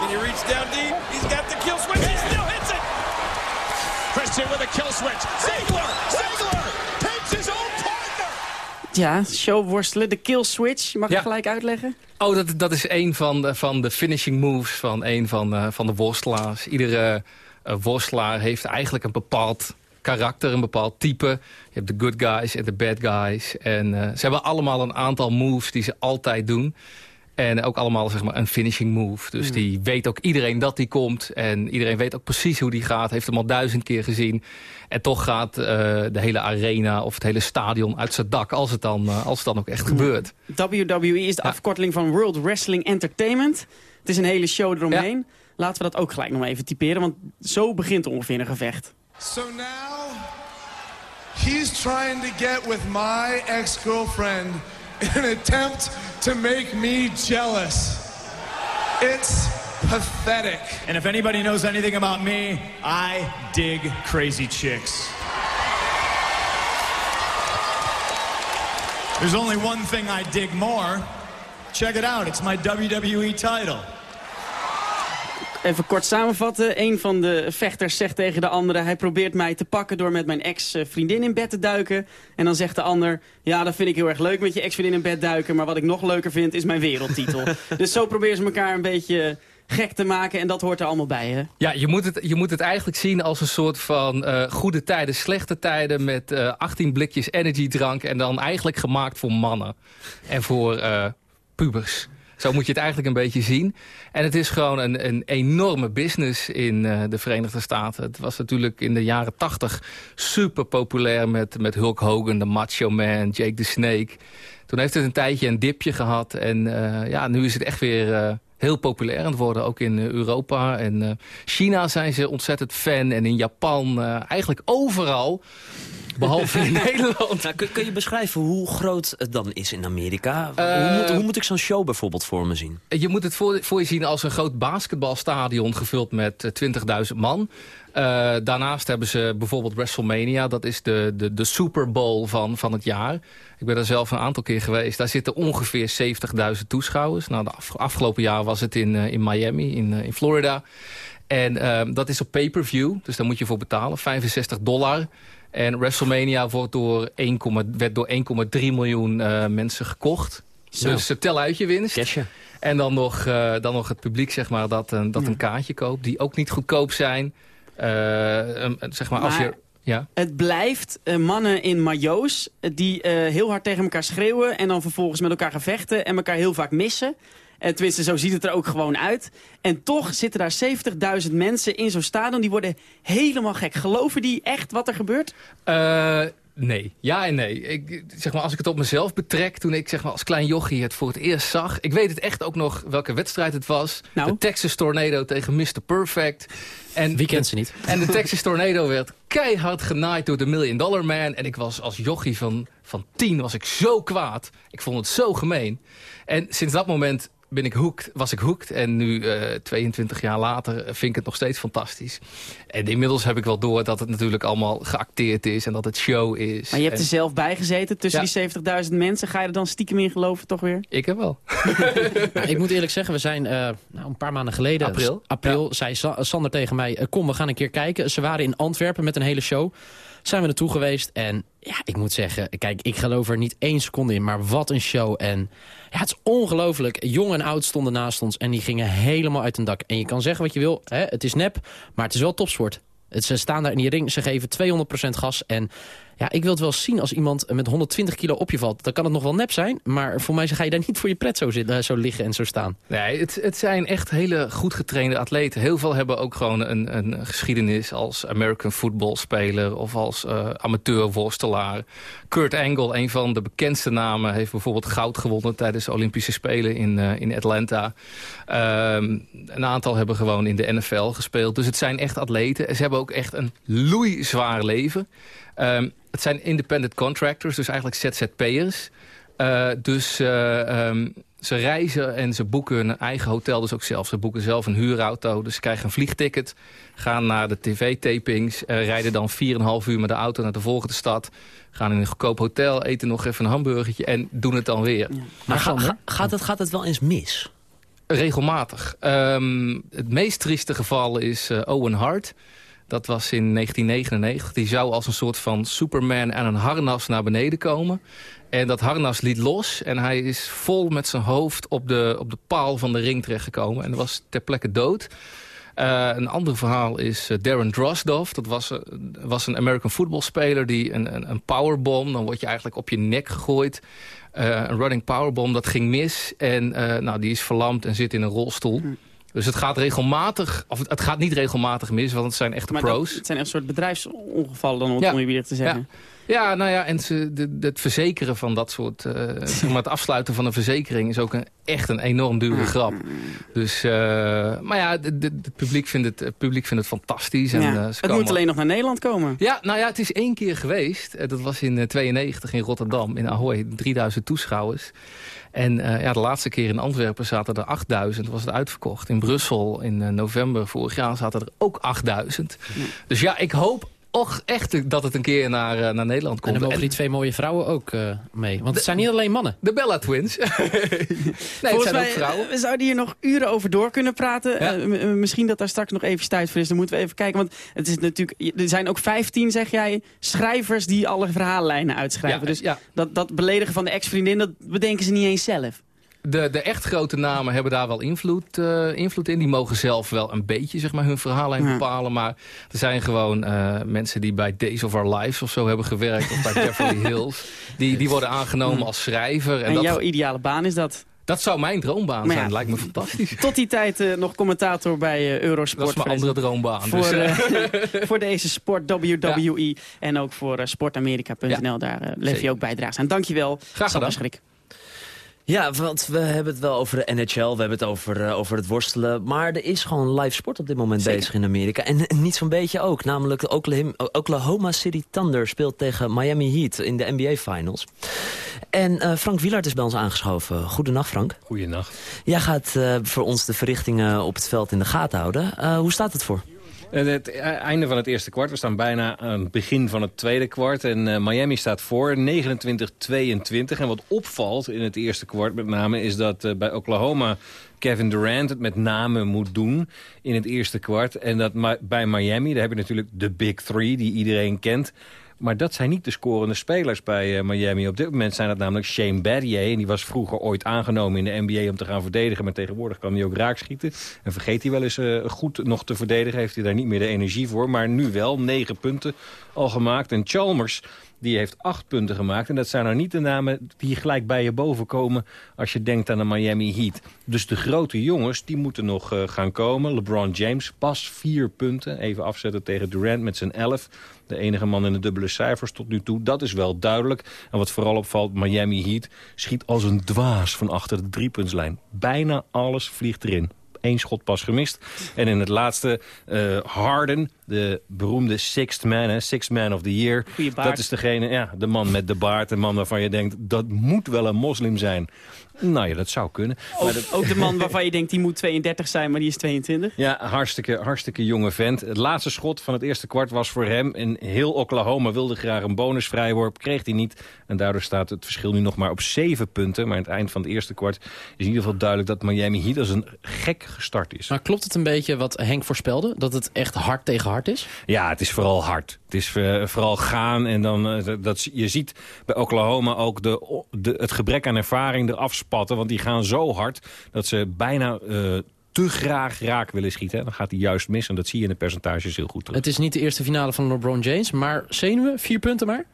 Can he reach down deep? He's got the kill switch. He still hits it. Christian with a kill switch. Ziggler, Ziggler takes his own partner. Ja, showworstelen, de kill switch. Mag ik Ja. gelijk uitleggen? Oh, dat, dat is een van de, van de finishing moves van een van, eh, van de worstelaars. Iedere eh, worstelaar heeft eigenlijk een bepaald karakter, een bepaald type. Je hebt de good guys en de bad guys. En eh, ze hebben allemaal een aantal moves die ze altijd doen. En ook allemaal zeg maar, een finishing move. Dus die weet ook iedereen dat die komt. En iedereen weet ook precies hoe die gaat. Heeft hem al duizend keer gezien. En toch gaat eh, de hele arena of het hele stadion uit zijn dak... als het dan, eh, als het dan ook echt gebeurt. WWE is de afkorteling van World Wrestling Entertainment. Het is een hele show eromheen. Laten we dat ook gelijk nog even typeren, want zo begint ongeveer een gevecht. So now, he's trying to get with my ex-girlfriend an attempt to make me jealous. It's pathetic. And if anybody knows anything about me, I dig crazy chicks. There's only one thing I dig more. Check it out, it's my WWE title. Even kort samenvatten. Een van de vechters zegt tegen de andere... hij probeert mij te pakken door met mijn ex-vriendin in bed te duiken. En dan zegt de ander... ja, dat vind ik heel erg leuk met je ex-vriendin in bed duiken... maar wat ik nog leuker vind is mijn wereldtitel. (laughs) dus zo proberen ze elkaar een beetje gek te maken... en dat hoort er allemaal bij, hè? Ja, je moet, het, je moet het eigenlijk zien als een soort van eh, goede tijden, slechte tijden... met eh 18 blikjes energiedrank en dan eigenlijk gemaakt voor mannen. En voor eh, pubers. Zo moet je het eigenlijk een beetje zien. En het is gewoon een, een enorme business in eh, de Verenigde Staten. Het was natuurlijk in de jaren 80 super populair met, met Hulk Hogan, de Macho Man, Jake the Snake. Toen heeft het een tijdje een dipje gehad. En eh, ja, nu is het echt weer eh, heel populair aan het worden. Ook in Europa. En China zijn ze ontzettend fan. En in Japan eigenlijk overal. Behalve in (laughs) Nederland. Nou, kun, kun je beschrijven hoe groot het dan is in Amerika? Eh, hoe, moet, hoe moet ik zo'n show bijvoorbeeld voor me zien? Je moet het voor, voor je zien als een groot basketbalstadion gevuld met eh, 20.000 man. Eh, daarnaast hebben ze bijvoorbeeld WrestleMania. Dat is de, de, de Super Bowl van, van het jaar. Ik ben daar zelf een aantal keer geweest. Daar zitten ongeveer 70.000 toeschouwers. Nou, de af- afgelopen jaar was het in, eh, in Miami, in, eh, in Florida. En ehm, dat is op pay-per-view. Dus daar moet je voor betalen. 65 dollar. En WrestleMania wordt door 1, werd door 1,3 miljoen eh, mensen gekocht. Zo. Dus eh, tel uit je winst. En dan nog, eh, dan nog het publiek zeg maar, dat, een dat een kaartje koopt. Die ook niet goedkoop zijn. Um, zeg maar, als je... Ja. Het blijft mannen in majo's die eh, heel hard tegen elkaar schreeuwen... en dan vervolgens met elkaar gaan vechten en elkaar heel vaak missen. En tenminste, zo ziet het er ook gewoon uit. En toch zitten daar 70.000 mensen in zo'n stadion. Die worden helemaal gek. Geloven die echt wat er gebeurt? Eh, nee. Ja en nee. Ik, zeg maar, als ik het op mezelf betrek, toen ik zeg maar, als klein jochie het voor het eerst zag. Ik weet het echt ook nog welke wedstrijd het was. De Texas Tornado tegen Mr. Perfect. En Wie kent ze niet? En de Texas Tornado werd keihard genaaid door de Million Dollar Man. En ik was als jochie van, van tien was ik zo kwaad. Ik vond het zo gemeen. En sinds dat moment ben ik hooked, was ik hooked. En nu, eh 22 jaar later, eh, vind ik het nog steeds fantastisch. En inmiddels heb ik wel door dat het natuurlijk allemaal geacteerd is. En dat het show is. Maar je hebt En er zelf bij gezeten tussen Ja. die 70.000 mensen. Ga je er dan stiekem in geloven toch weer? Ik heb wel. (laughs) Nou, ik moet eerlijk zeggen, we zijn eh, nou, een paar maanden geleden... April. April zei Sa- Sander tegen mij, eh, kom we gaan een keer kijken. Ze waren in Antwerpen met een hele show. Zijn we naartoe geweest en ja, ik moet zeggen... Kijk, ik geloof er niet één seconde in, maar wat een show. En ja, het is ongelooflijk. Jong en oud stonden naast ons en die gingen helemaal uit hun dak. En je kan zeggen wat je wil, hè, het is nep, maar het is wel topsport. Ze staan daar in die ring, ze geven 200% gas. En Ja, ik wil het wel zien als iemand met 120 kilo op je valt. Dan kan het nog wel nep zijn, maar voor mij ga je daar niet voor je pret zo, zitten, zo liggen en zo staan. Nee, het, het zijn echt hele goed getrainde atleten. Heel veel hebben ook gewoon een, een geschiedenis als American football speler of als uh, amateurworstelaar. Kurt Angle, een van de bekendste namen, heeft bijvoorbeeld goud gewonnen tijdens de Olympische Spelen in, uh, in Atlanta. Um, een aantal hebben gewoon in de NFL gespeeld. Dus het zijn echt atleten. Ze hebben ook echt een loeizwaar leven. Um, het zijn independent contractors, dus eigenlijk ZZP'ers. Uh, dus uh, um, ze reizen en ze boeken hun eigen hotel dus ook zelf. Ze boeken zelf een huurauto, dus ze krijgen een vliegticket... gaan naar de tv-tapings, uh, rijden dan 4,5 uur met de auto naar de volgende stad... gaan in een goedkoop hotel, eten nog even een hamburgertje en doen het dan weer. Ja. Maar ga, ga, gaat, het, gaat het wel eens mis? Regelmatig. Um, het meest trieste geval is Owen Hart... Dat was in 1999. Die zou als een soort van Superman aan een harnas naar beneden komen. En dat harnas liet los. En hij is vol met zijn hoofd op de, op de paal van de ring terechtgekomen. En was ter plekke dood. Uh, een ander verhaal is uh, Darren Drosdov. Dat was, uh, was een American footballspeler die een, een, een, powerbomb... dan word je eigenlijk op je nek gegooid. een running powerbomb, dat ging mis. En nou, die is verlamd en zit in een rolstoel. Dus het gaat regelmatig, of het gaat niet regelmatig mis, want het zijn echte maar pro's. Dat, het zijn echt soort bedrijfsongevallen, dan, om ja. je weer te zeggen. Ja. Ja, nou ja, en ze, de, het verzekeren van dat soort... Uh, (laughs) zeg maar het afsluiten van een verzekering is ook een, echt een enorm dure grap. Dus, uh, maar ja, het publiek vindt het, het publiek vindt het fantastisch. En, ja. uh, het moet alleen nog naar Nederland komen. Ja, nou ja, het is één keer geweest. dat was in 92 in Rotterdam, in Ahoy. 3000 toeschouwers. En uh, ja, de laatste keer in Antwerpen zaten er 8000, was het uitverkocht. In Brussel in uh, november vorig jaar zaten er ook 8000. Ja. Dus ja, ik hoop och echt dat het een keer naar, uh, naar Nederland komt. En dan mogen die twee mooie vrouwen ook uh, mee. Want het zijn niet alleen mannen. De Bella Twins. (laughs) nee, het zijn mij, ook vrouwen. We zouden hier nog uren over door kunnen praten. Ja. Uh, misschien dat daar straks nog even tijd voor is. Dan moeten we even kijken. Want het is natuurlijk, er zijn ook 15, zeg jij, schrijvers die alle verhaallijnen uitschrijven. Ja, dus ja. Dat, dat beledigen van de ex-vriendin, dat bedenken ze niet eens zelf. De, de echt grote namen hebben daar wel invloed, uh, invloed in. Die mogen zelf wel een beetje zeg maar, hun verhaallijn ja. bepalen. Maar er zijn gewoon uh, mensen die bij Days of Our Lives of zo hebben gewerkt. of bij Beverly (laughs) Hills. Die, die worden aangenomen ja. als schrijver. En, en dat... jouw ideale baan is dat? Dat zou mijn droombaan zijn. Lijkt me fantastisch. Tot die tijd uh, nog commentator bij uh, Eurosport. Dat is mijn andere droombaan. Voor, dus, uh, (laughs) voor deze sport WWE. Ja. En ook voor sportamerika.nl. Ja. Daar leef je ook bijdrage aan. Dankjewel. Graag gedaan. Schrik. Ja, want we hebben het wel over de NHL, we hebben het over, uh, over het worstelen. Maar er is gewoon live sport op dit moment Zeker. bezig in Amerika. En, en niet zo'n beetje ook. Namelijk de Oklahoma, City Thunder speelt tegen Miami Heat in de NBA Finals. En uh, Frank Wielard is bij ons aangeschoven. Goedenacht Frank. Goedenacht. Jij gaat uh, voor ons de verrichtingen op het veld in de gaten houden. hoe staat het voor? Het einde van het eerste kwart. We staan bijna aan het begin van het tweede kwart. En uh, Miami staat voor 29-22. En wat opvalt in het eerste kwart met name... is dat uh, bij Oklahoma Kevin Durant het met name moet doen in het eerste kwart. En dat bij Miami, daar heb je natuurlijk de Big Three... die iedereen kent... Maar dat zijn niet de scorende spelers bij uh, Miami. Op dit moment zijn dat namelijk Shane Battier. En die was vroeger ooit aangenomen in de NBA om te gaan verdedigen. Maar tegenwoordig kan hij ook raakschieten. En vergeet hij wel eens uh, goed nog te verdedigen. Heeft hij daar niet meer de energie voor. Maar nu wel, negen punten al gemaakt. En Chalmers die heeft acht punten gemaakt. En dat zijn nou niet de namen die gelijk bij je boven komen... als je denkt aan de Miami Heat. Dus de grote jongens, die moeten nog uh, gaan komen. LeBron James, pas vier punten. Even afzetten tegen Durant met zijn elf. De enige man in de dubbele cijfers tot nu toe. Dat is wel duidelijk. En wat vooral opvalt, Miami Heat schiet als een dwaas van achter de driepuntslijn. Bijna alles vliegt erin. Eén schot pas gemist. En in het laatste uh, Harden, de beroemde sixth man, hè, sixth man of the year. Dat is degene, ja, de man met de baard. De man waarvan je denkt, dat moet wel een moslim zijn. Nou ja, dat zou kunnen. Ook, maar dat... ook de man waarvan je denkt, die moet 32 zijn, maar die is 22. Ja, hartstikke, hartstikke jonge vent. Het laatste schot van het eerste kwart was voor hem. En heel Oklahoma wilde graag een bonusvrijworp. Kreeg hij niet. En daardoor staat het verschil nu nog maar op zeven punten. Maar aan het eind van het eerste kwart is in ieder geval duidelijk... dat Miami Heat als een gek gestart is. Maar klopt het een beetje wat Henk voorspelde? Dat het echt hard tegen hard is? Ja, het is vooral hard. Het is uh, vooral gaan. En dan, uh, dat, je ziet bij Oklahoma ook de, de, het gebrek aan ervaring eraf Want die gaan zo hard dat ze bijna uh, te graag raak willen schieten. En dan gaat hij juist mis en dat zie je in de percentages heel goed terug. Het is niet de eerste finale van LeBron James, maar zenuwen, vier punten maar?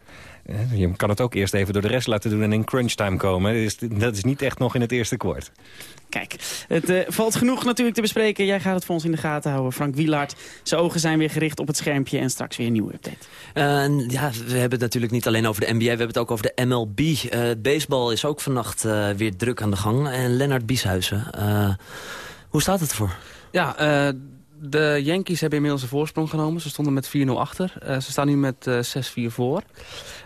Je kan het ook eerst even door de rest laten doen en in crunch time komen. Dat is, dat is niet echt nog in het eerste kwart. Kijk, het eh, valt genoeg natuurlijk te bespreken. Jij gaat het voor ons in de gaten houden. Frank Wielaert, zijn ogen zijn weer gericht op het schermpje... en straks weer een nieuwe update. Eh, ja, we hebben het natuurlijk niet alleen over de NBA, we hebben het ook over de MLB. Eh baseball is ook vannacht eh, weer druk aan de gang. En Lennart Bieshuizen, eh, hoe staat het ervoor? Ja, eh, de Yankees hebben inmiddels een voorsprong genomen. Ze stonden met 4-0 achter. Eh, ze staan nu met eh, 6-4 voor.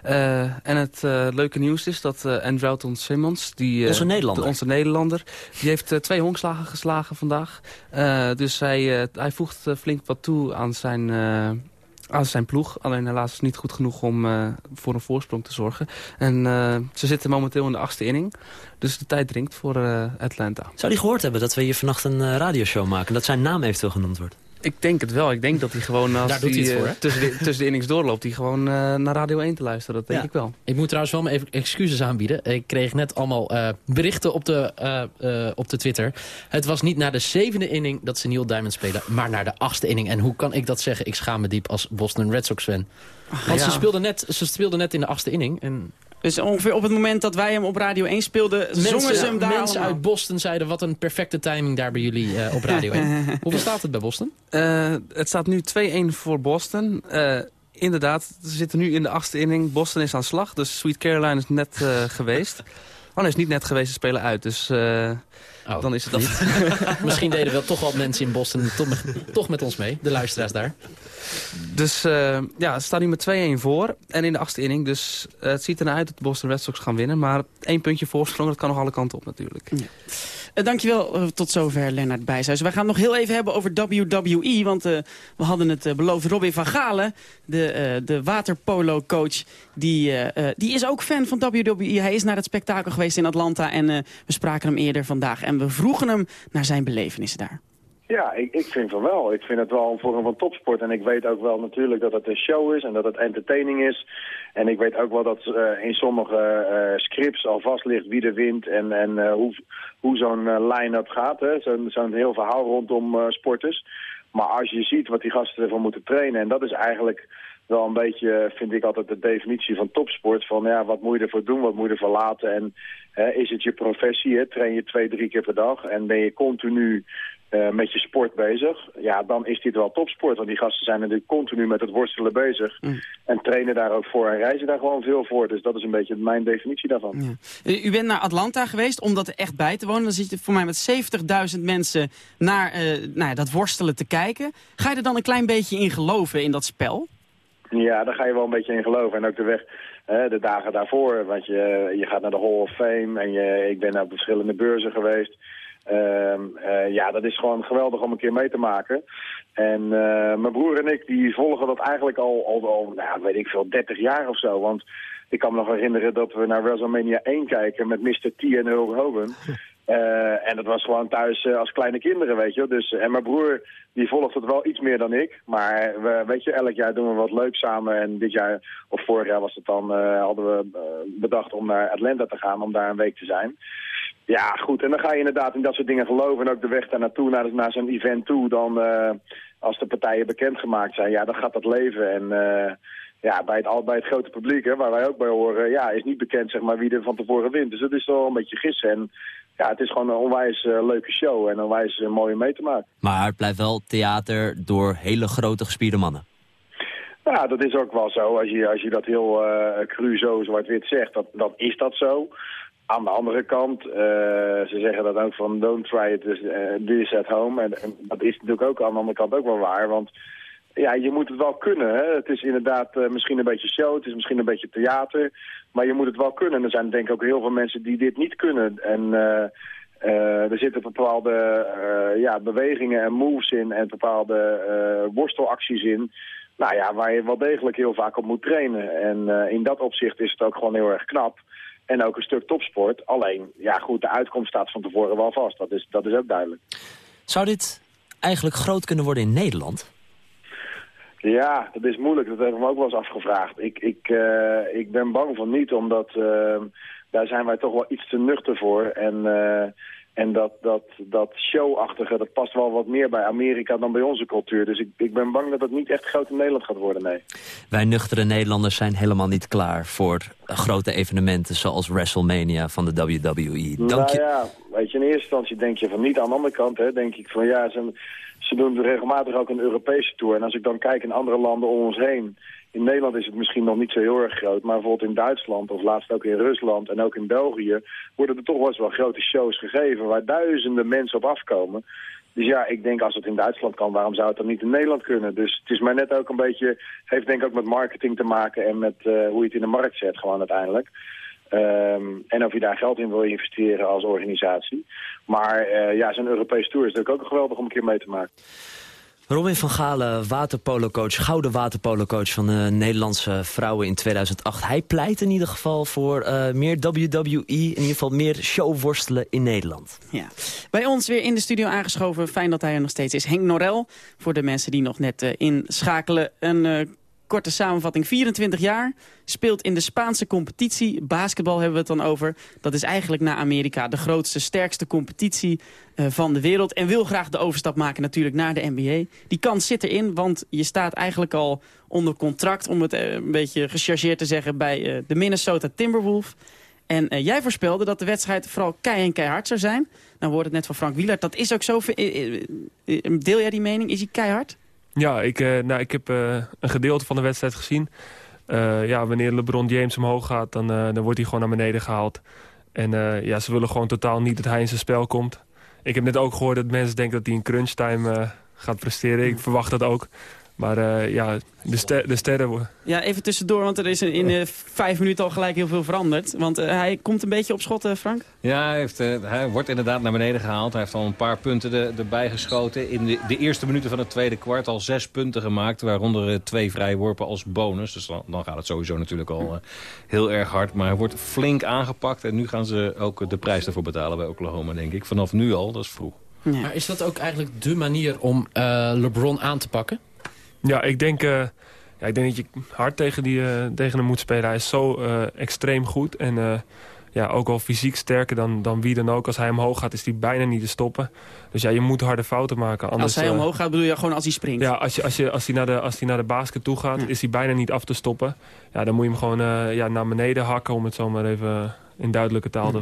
Eh, en het eh, leuke nieuws is dat eh Andrelton Simmons... Die, eh, Onze Nederlander. de- onze Nederlander. Die heeft eh, twee honkslagen geslagen vandaag. Eh, dus hij, eh, hij voegt eh, flink wat toe aan zijn... aan zijn ploeg. Alleen helaas is niet goed genoeg om eh, voor een voorsprong te zorgen. En eh, ze zitten momenteel in de achtste inning. Dus de tijd dringt voor eh, Atlanta. Zou die gehoord hebben dat we hier vannacht een radioshow maken? Dat zijn naam eventueel genoemd wordt? Ik denk het wel. Ik denk dat hij gewoon als Daar doet hij eh, voor, tussen, de, tussen de innings doorloopt... hij gewoon eh, naar Radio 1 te luisteren. Dat denk Ja. ik wel. Ik moet trouwens wel even excuses aanbieden. Ik kreeg net allemaal eh, berichten op de, op de Twitter. Het was niet naar de zevende inning dat ze Neil Diamond spelen... maar naar de achtste inning. En hoe kan ik dat zeggen? Ik schaam me diep als Boston Red Sox fan. Want ja. ze, speelden net, ze speelden net in de achtste inning. En Dus ongeveer op het moment dat wij hem op Radio 1 speelden... zongen ze hem daar mensen allemaal. uit Boston zeiden... wat een perfecte timing daar bij jullie eh, op Radio 1. (laughs) Hoeveel staat het bij Boston? Eh, het staat nu 2-1 voor Boston. Eh, inderdaad, ze zitten nu in de achtste inning. Boston is aan slag, dus Sweet Caroline is net eh, (laughs) geweest. Oh nee, is niet net geweest, ze spelen uit. Dus eh, dan is het niet. (laughs) Misschien deden wel toch wel mensen in Boston toch met, toch met ons mee. De luisteraars daar. Dus eh, ja, ze staan nu met 2-1 voor. En in de achtste inning. Dus eh, het ziet ernaar uit dat de Boston Red Sox gaan winnen. Maar één puntje voorsprong, dat kan nog alle kanten op natuurlijk. Eh, dankjewel eh, tot zover, Lennart Bijshuis. Wij gaan het nog heel even hebben over WWE. Want we hadden het beloofd. Robin van Galen, de, de waterpolo-coach, die, eh, eh, die is ook fan van WWE. Hij is naar het spektakel geweest in Atlanta. En we spraken hem eerder vandaag. En we vroegen hem naar zijn belevenissen daar. Ja, ik, ik vind van wel. Ik vind het wel een vorm van topsport. En ik weet ook wel natuurlijk dat het een show is en dat het entertaining is. En ik weet ook wel dat eh, in sommige eh, scripts al vast ligt wie er wint en, en eh, hoe, hoe zo'n line-up gaat. Zo'n zo'n heel verhaal rondom sporters. Maar als je ziet wat die gasten ervan moeten trainen, en dat is eigenlijk wel een beetje, vind ik altijd de definitie van topsport. Van ja, wat moet je ervoor doen, wat moet je ervoor laten. En hè, is het je professie, train je twee, drie keer per dag en ben je continu eh, met je sport bezig. Ja, dan is dit wel topsport. Want die gasten zijn natuurlijk continu met het worstelen bezig. En trainen daar ook voor en reizen daar gewoon veel voor. Dus dat is een beetje mijn definitie daarvan. Eh, U bent naar Atlanta geweest om dat er echt bij te wonen. Dan zit je voor mij met 70.000 mensen naar eh, nou ja, dat worstelen te kijken. Ga je er dan een klein beetje in geloven in dat spel? Ja, daar ga je wel een beetje in geloven. En ook de weg, hè, de dagen daarvoor. Want je, je gaat naar de Hall of Fame. En je, ik ben naar verschillende beurzen geweest. Ehm, eh, ja, dat is gewoon geweldig om een keer mee te maken. En eh, mijn broer en ik die volgen dat eigenlijk al, al, al nou, weet ik veel, 30 jaar of zo. Want ik kan me nog herinneren dat we naar WrestleMania 1 kijken met Mr. T en Hulk Hogan. (laughs) Eh, en dat was gewoon thuis als kleine kinderen, weet je. wel. Dus, en mijn broer, die volgt het wel iets meer dan ik. Maar we, weet je, elk jaar doen we wat leuk samen. En dit jaar, of vorig jaar was het dan, hadden we bedacht om naar Atlanta te gaan, om daar een week te zijn. Ja, goed. En dan ga je inderdaad in dat soort dingen geloven. En ook de weg daar naartoe, naar, naar zo'n event toe. Dan, eh, als de partijen bekendgemaakt zijn, ja, dan gaat dat leven. En eh, ja, bij het, bij het grote publiek, hè, waar wij ook bij horen, ja, is niet bekend zeg maar, wie er van tevoren wint. Dus dat is wel een beetje gissen. En ja, het is gewoon een onwijs eh, leuke show en onwijs uh, mooi om mee te maken. Maar het blijft wel theater door hele grote gespierde mannen. Ja, dat is ook wel zo. Als je, als je dat heel uh, cru zo zwart-wit zegt, dat, dan is dat zo. Aan de andere kant, uh, ze zeggen dat ook van don't try it this, uh, this at home. En, dat is natuurlijk ook aan de andere kant ook wel waar. Want ja, je moet het wel kunnen. Hè? Het is inderdaad uh, misschien een beetje show, het is misschien een beetje theater. Maar je moet het wel kunnen. Er zijn denk ik ook heel veel mensen die dit niet kunnen. En er zitten bepaalde ja, bewegingen en moves in en bepaalde worstelacties in. Nou ja, waar je wel degelijk heel vaak op moet trainen. En in dat opzicht is het ook gewoon heel erg knap. En ook een stuk topsport. Alleen, ja goed, de uitkomst staat van tevoren wel vast. Dat is, dat is ook duidelijk. Zou dit eigenlijk groot kunnen worden in Nederland? Ja, dat is moeilijk. Dat heb ik me ook wel eens afgevraagd. Ik, ik, uh, ik ben bang van niet, omdat uh, daar zijn wij toch wel iets te nuchter voor. En, uh, En dat, dat, dat showachtige, dat past wel wat meer bij Amerika dan bij onze cultuur. Dus ik, ik ben bang dat het niet echt groot in Nederland gaat worden, nee. Wij nuchtere Nederlanders zijn helemaal niet klaar voor grote evenementen zoals WrestleMania van de WWE. Dank nou je. ja, weet je, in eerste instantie denk je van niet. Aan de andere kant hè, denk ik van ja, ze, ze doen regelmatig ook een Europese tour. En als ik dan kijk in andere landen om ons heen... In Nederland is het misschien nog niet zo heel erg groot, maar bijvoorbeeld in Duitsland of laatst ook in Rusland en ook in België worden er toch wel eens wel grote shows gegeven waar duizenden mensen op afkomen. Dus ja, ik denk als het in Duitsland kan, waarom zou het dan niet in Nederland kunnen? Dus het is maar net ook een beetje, heeft denk ik ook met marketing te maken en met eh, hoe je het in de markt zet gewoon uiteindelijk. Ehm, en of je daar geld in wil investeren als organisatie. Maar eh, ja, zo'n Europese tour is natuurlijk ook geweldig om een keer mee te maken. Robin van Galen, waterpolocoach, gouden waterpolocoach van de Nederlandse vrouwen in 2008. Hij pleit in ieder geval voor uh, meer WWE, in ieder geval meer showworstelen in Nederland. Ja. Bij ons weer in de studio aangeschoven, fijn dat hij er nog steeds is, Henk Norel. Voor de mensen die nog net uh, inschakelen, een korte samenvatting. 24 jaar, speelt in de Spaanse competitie. Basketbal hebben we het dan over. Dat is eigenlijk na Amerika de grootste, sterkste competitie uh, van de wereld. En wil graag de overstap maken natuurlijk naar de NBA. Die kans zit erin, want je staat eigenlijk al onder contract... om het uh, een beetje gechargeerd te zeggen bij uh, de Minnesota Timberwolves. En jij voorspelde dat de wedstrijd vooral en keihard zou zijn. Nou wordt het net van Frank Wielert. Dat is ook zo. Deel jij die mening? Is hij keihard? Ja, ik, uh, nou, ik heb uh, een gedeelte van de wedstrijd gezien. Uh, ja, wanneer LeBron James omhoog gaat, dan, dan wordt hij gewoon naar beneden gehaald. En ja, ze willen gewoon totaal niet dat hij in zijn spel komt. Ik heb net ook gehoord dat mensen denken dat hij in crunch time gaat presteren. Ik verwacht dat ook. Maar uh, ja, de, ster de sterren... Ja, even tussendoor, want er is in uh, vijf minuten al gelijk heel veel veranderd. Want uh, hij komt een beetje op schot, Frank? Ja, hij, heeft, hij wordt inderdaad naar beneden gehaald. Hij heeft al een paar punten de, erbij geschoten. In de, de, eerste minuten van het tweede kwart al zes punten gemaakt. Waaronder twee vrijworpen als bonus. Dus dan, dan gaat het sowieso natuurlijk al heel erg hard. Maar hij wordt flink aangepakt. En nu gaan ze ook de prijs ervoor betalen bij Oklahoma, denk ik. Vanaf nu al, dat is vroeg. Ja. Maar is dat ook eigenlijk de manier om LeBron aan te pakken? Ja, ik denk, uh, ja, ik denk dat je hard tegen, die, uh, tegen hem moet spelen. Hij is zo uh, extreem goed en ja, ook al fysiek sterker dan, dan wie dan ook. Als hij omhoog gaat is hij bijna niet te stoppen. Dus ja, je moet harde fouten maken. Anders, als hij omhoog gaat bedoel je gewoon als hij springt? Ja, als, je, als, je, als, hij, naar de, als hij naar de basket toe gaat ja. is hij bijna niet af te stoppen. Ja, dan moet je hem gewoon ja, naar beneden hakken om het zo maar even in duidelijke taal te...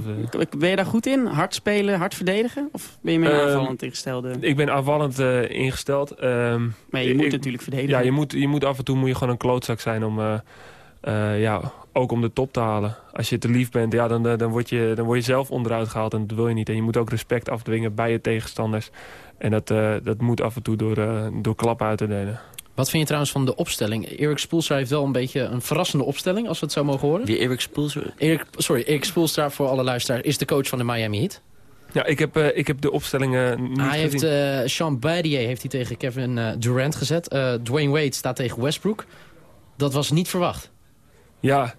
Ben je daar goed in? Hard spelen, hard verdedigen? Of ben je meer aanvallend ingestelde? Ik ben aanvallend uh, ingesteld. Um, maar je moet ik, natuurlijk verdedigen. Ja, je moet, je moet af en toe moet je gewoon een klootzak zijn om... Uh, uh, ja, ook om de top te halen. Als je te lief bent, ja, dan, dan, word je, dan word je zelf onderuit gehaald en dat wil je niet. En je moet ook respect afdwingen bij je tegenstanders. En dat, dat moet af en toe door, door klappen uit te delen. Wat vind je trouwens van de opstelling? Erik Spoelstra heeft wel een beetje een verrassende opstelling, als we het zo mogen horen. Wie Erik Spoelstra? Erik, sorry, Erik Spoelstra, voor alle luisteraars, is de coach van de Miami Heat. Ja, ik heb, uh, ik heb de opstellingen niet hij gezien. heeft uh, Sean Badier heeft hij tegen Kevin uh, Durant gezet. Dwayne Wade staat tegen Westbrook. Dat was niet verwacht. Ja,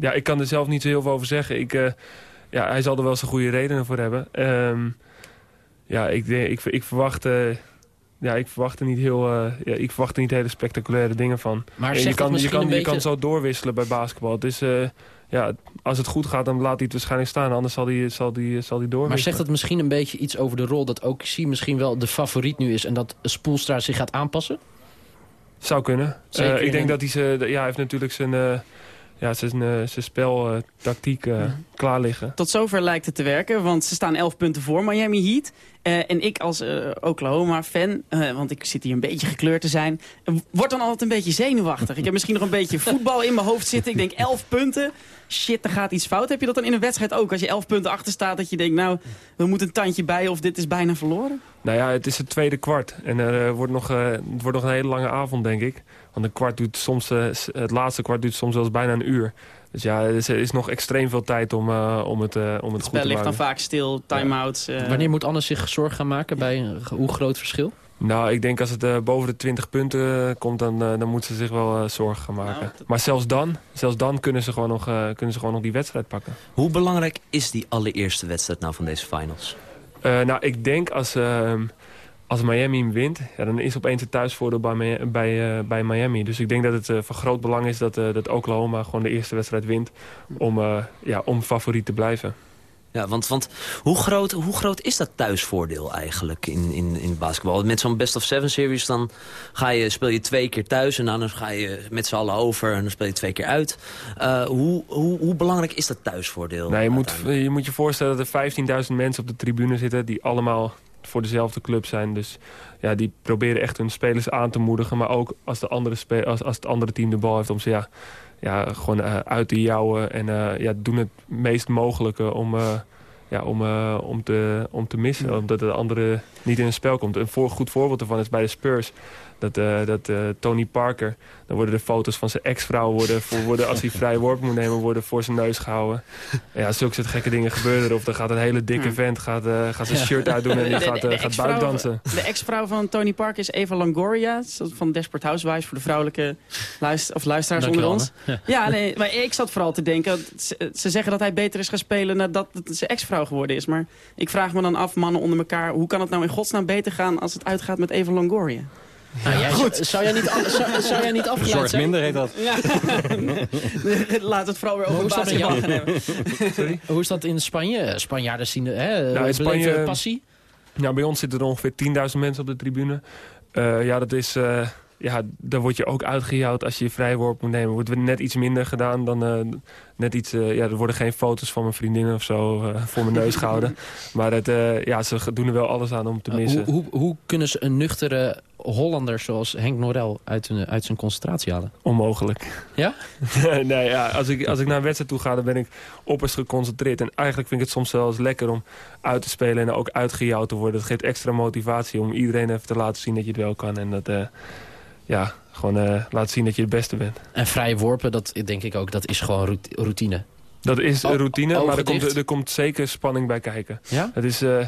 ja, ik kan er zelf niet zo heel veel over zeggen. Ik, ja, hij zal er wel zijn goede redenen voor hebben. Um, ja, ik, ik, ik verwacht ja, ik verwacht er niet heel, uh, ja, ik verwacht er niet hele spectaculaire dingen van. Maar je kan, je, kan, beetje... je kan zo doorwisselen bij basketbal. Dus uh, ja, als het goed gaat, dan laat hij het waarschijnlijk staan. Anders zal hij, zal hij, zal hij doorwisselen. Maar zegt dat misschien een beetje iets over de rol dat ook zie misschien wel de favoriet nu is... en dat Spoelstra zich gaat aanpassen? Zou kunnen. Uh, ik denk dat hij, ze, ja, hij heeft natuurlijk zijn... Ja, zijn, uh, zijn speltactiek uh, ja. klaar liggen. Tot zover lijkt het te werken, want ze staan 11 punten voor Miami Heat. Uh, en ik als Oklahoma-fan, want ik zit hier een beetje gekleurd te zijn... word dan altijd een beetje zenuwachtig. ik heb misschien nog een beetje voetbal in mijn hoofd zitten. Ik denk 11 punten, shit, er gaat iets fout. Heb je dat dan in een wedstrijd ook? Als je 11 punten achter staat, dat je denkt... nou, we moeten een tandje bij of dit is bijna verloren? Nou ja, het is het tweede kwart. En er wordt nog, het wordt nog een hele lange avond, denk ik. Want een kwart duurt soms, uh, het laatste kwart duurt soms zelfs bijna een uur. Dus ja, er is, er is nog extreem veel tijd om, uh, om het, uh, om het, het goed te maken. Het ligt dan vaak stil, time-outs. Ja. Wanneer moet Anne zich zorgen gaan maken bij een hoe groot verschil? Nou, ik denk als het boven de 20 punten komt, dan, dan moet ze zich wel zorgen gaan maken. Nou, maar zelfs dan, zelfs dan kunnen, ze gewoon nog, kunnen ze gewoon nog die wedstrijd pakken. Hoe belangrijk is die allereerste wedstrijd nou van deze finals? Nou, ik denk als ehm, als Miami hem wint, ja, dan is opeens het thuisvoordeel bij, bij, uh, bij Miami. Dus ik denk dat het uh, van groot belang is dat, dat Oklahoma gewoon de eerste wedstrijd wint om, ja, om favoriet te blijven. Ja, want, want hoe, groot, hoe groot is dat thuisvoordeel eigenlijk in, in, in basketbal? Met zo'n best of seven series dan ga je, speel je twee keer thuis... en dan ga je met z'n allen over en dan speel je twee keer uit. Uh, hoe, hoe, hoe belangrijk is dat thuisvoordeel? Nou, je, moet, je moet je voorstellen dat er 15.000 mensen op de tribune zitten... die allemaal voor dezelfde club zijn. Dus ja, die proberen echt hun spelers aan te moedigen. Maar ook als, de andere als, als het andere team de bal heeft om ze... Ja, ja, gewoon uh, uit te jouwen en uh, ja, doen het meest mogelijke om, uh, ja, om, om, te, om te missen. Omdat de andere niet in het spel komt. Een voor, goed voorbeeld daarvan is bij de Spurs. Dat, uh, dat uh, Tony Parker, dan worden de foto's van zijn ex-vrouw... Worden, worden, als hij (laughs) vrij worp moet nemen, worden voor zijn neus gehouden. Ja, zulke soort gekke dingen gebeuren er. Of dan gaat een hele dikke ja. vent gaat, uh, gaat zijn shirt uitdoen en die de, gaat, de, de gaat buikdansen. De ex-vrouw van Tony Parker is Eva Longoria... van Desperate Housewives voor de vrouwelijke luister, of luisteraars onder ons. Ja, ja nee, maar ik zat vooral te denken... Ze, ze zeggen dat hij beter is gaan spelen nadat het zijn ex-vrouw geworden is. Maar ik vraag me dan af, mannen onder elkaar... hoe kan het nou in godsnaam beter gaan als het uitgaat met Eva Longoria? Nou, jij, Goed. Zou jij niet, zou, zou jij niet (laughs) afgeleid Zorg zijn? minder heet dat. Ja. (laughs) Laat het vooral weer over basketbal gaan hebben. (laughs) Sorry? Hoe is dat in Spanje? Spanjaarden zien hè, nou, in Spanje, passie? Nou, bij ons zitten er ongeveer 10.000 mensen op de tribune. Uh, ja, dat is... Uh, ja, daar word je ook uitgejouwd als je je vrijworp moet nemen. Wordt net iets minder gedaan dan uh, net iets... Uh, ja, er worden geen foto's van mijn vriendinnen of zo uh, voor mijn neus gehouden. (laughs) Maar het, ja, ze doen er wel alles aan om te missen. Hoe, hoe, hoe kunnen ze een nuchtere Hollander zoals Henk Norel uit, een, uit zijn concentratie halen? Onmogelijk. Ja? (laughs) nee, ja, als, ik, als ik naar een wedstrijd toe ga, dan ben ik opperst geconcentreerd. En eigenlijk vind ik het soms zelfs lekker om uit te spelen en ook uitgejouwd te worden. Dat geeft extra motivatie om iedereen even te laten zien dat je het wel kan. En dat ja, gewoon uh, laten zien dat je het beste bent. En vrije worpen, dat denk ik ook, dat is gewoon routine. Dat is routine, maar er komt, er komt zeker spanning bij kijken. Ja? Het is, uh,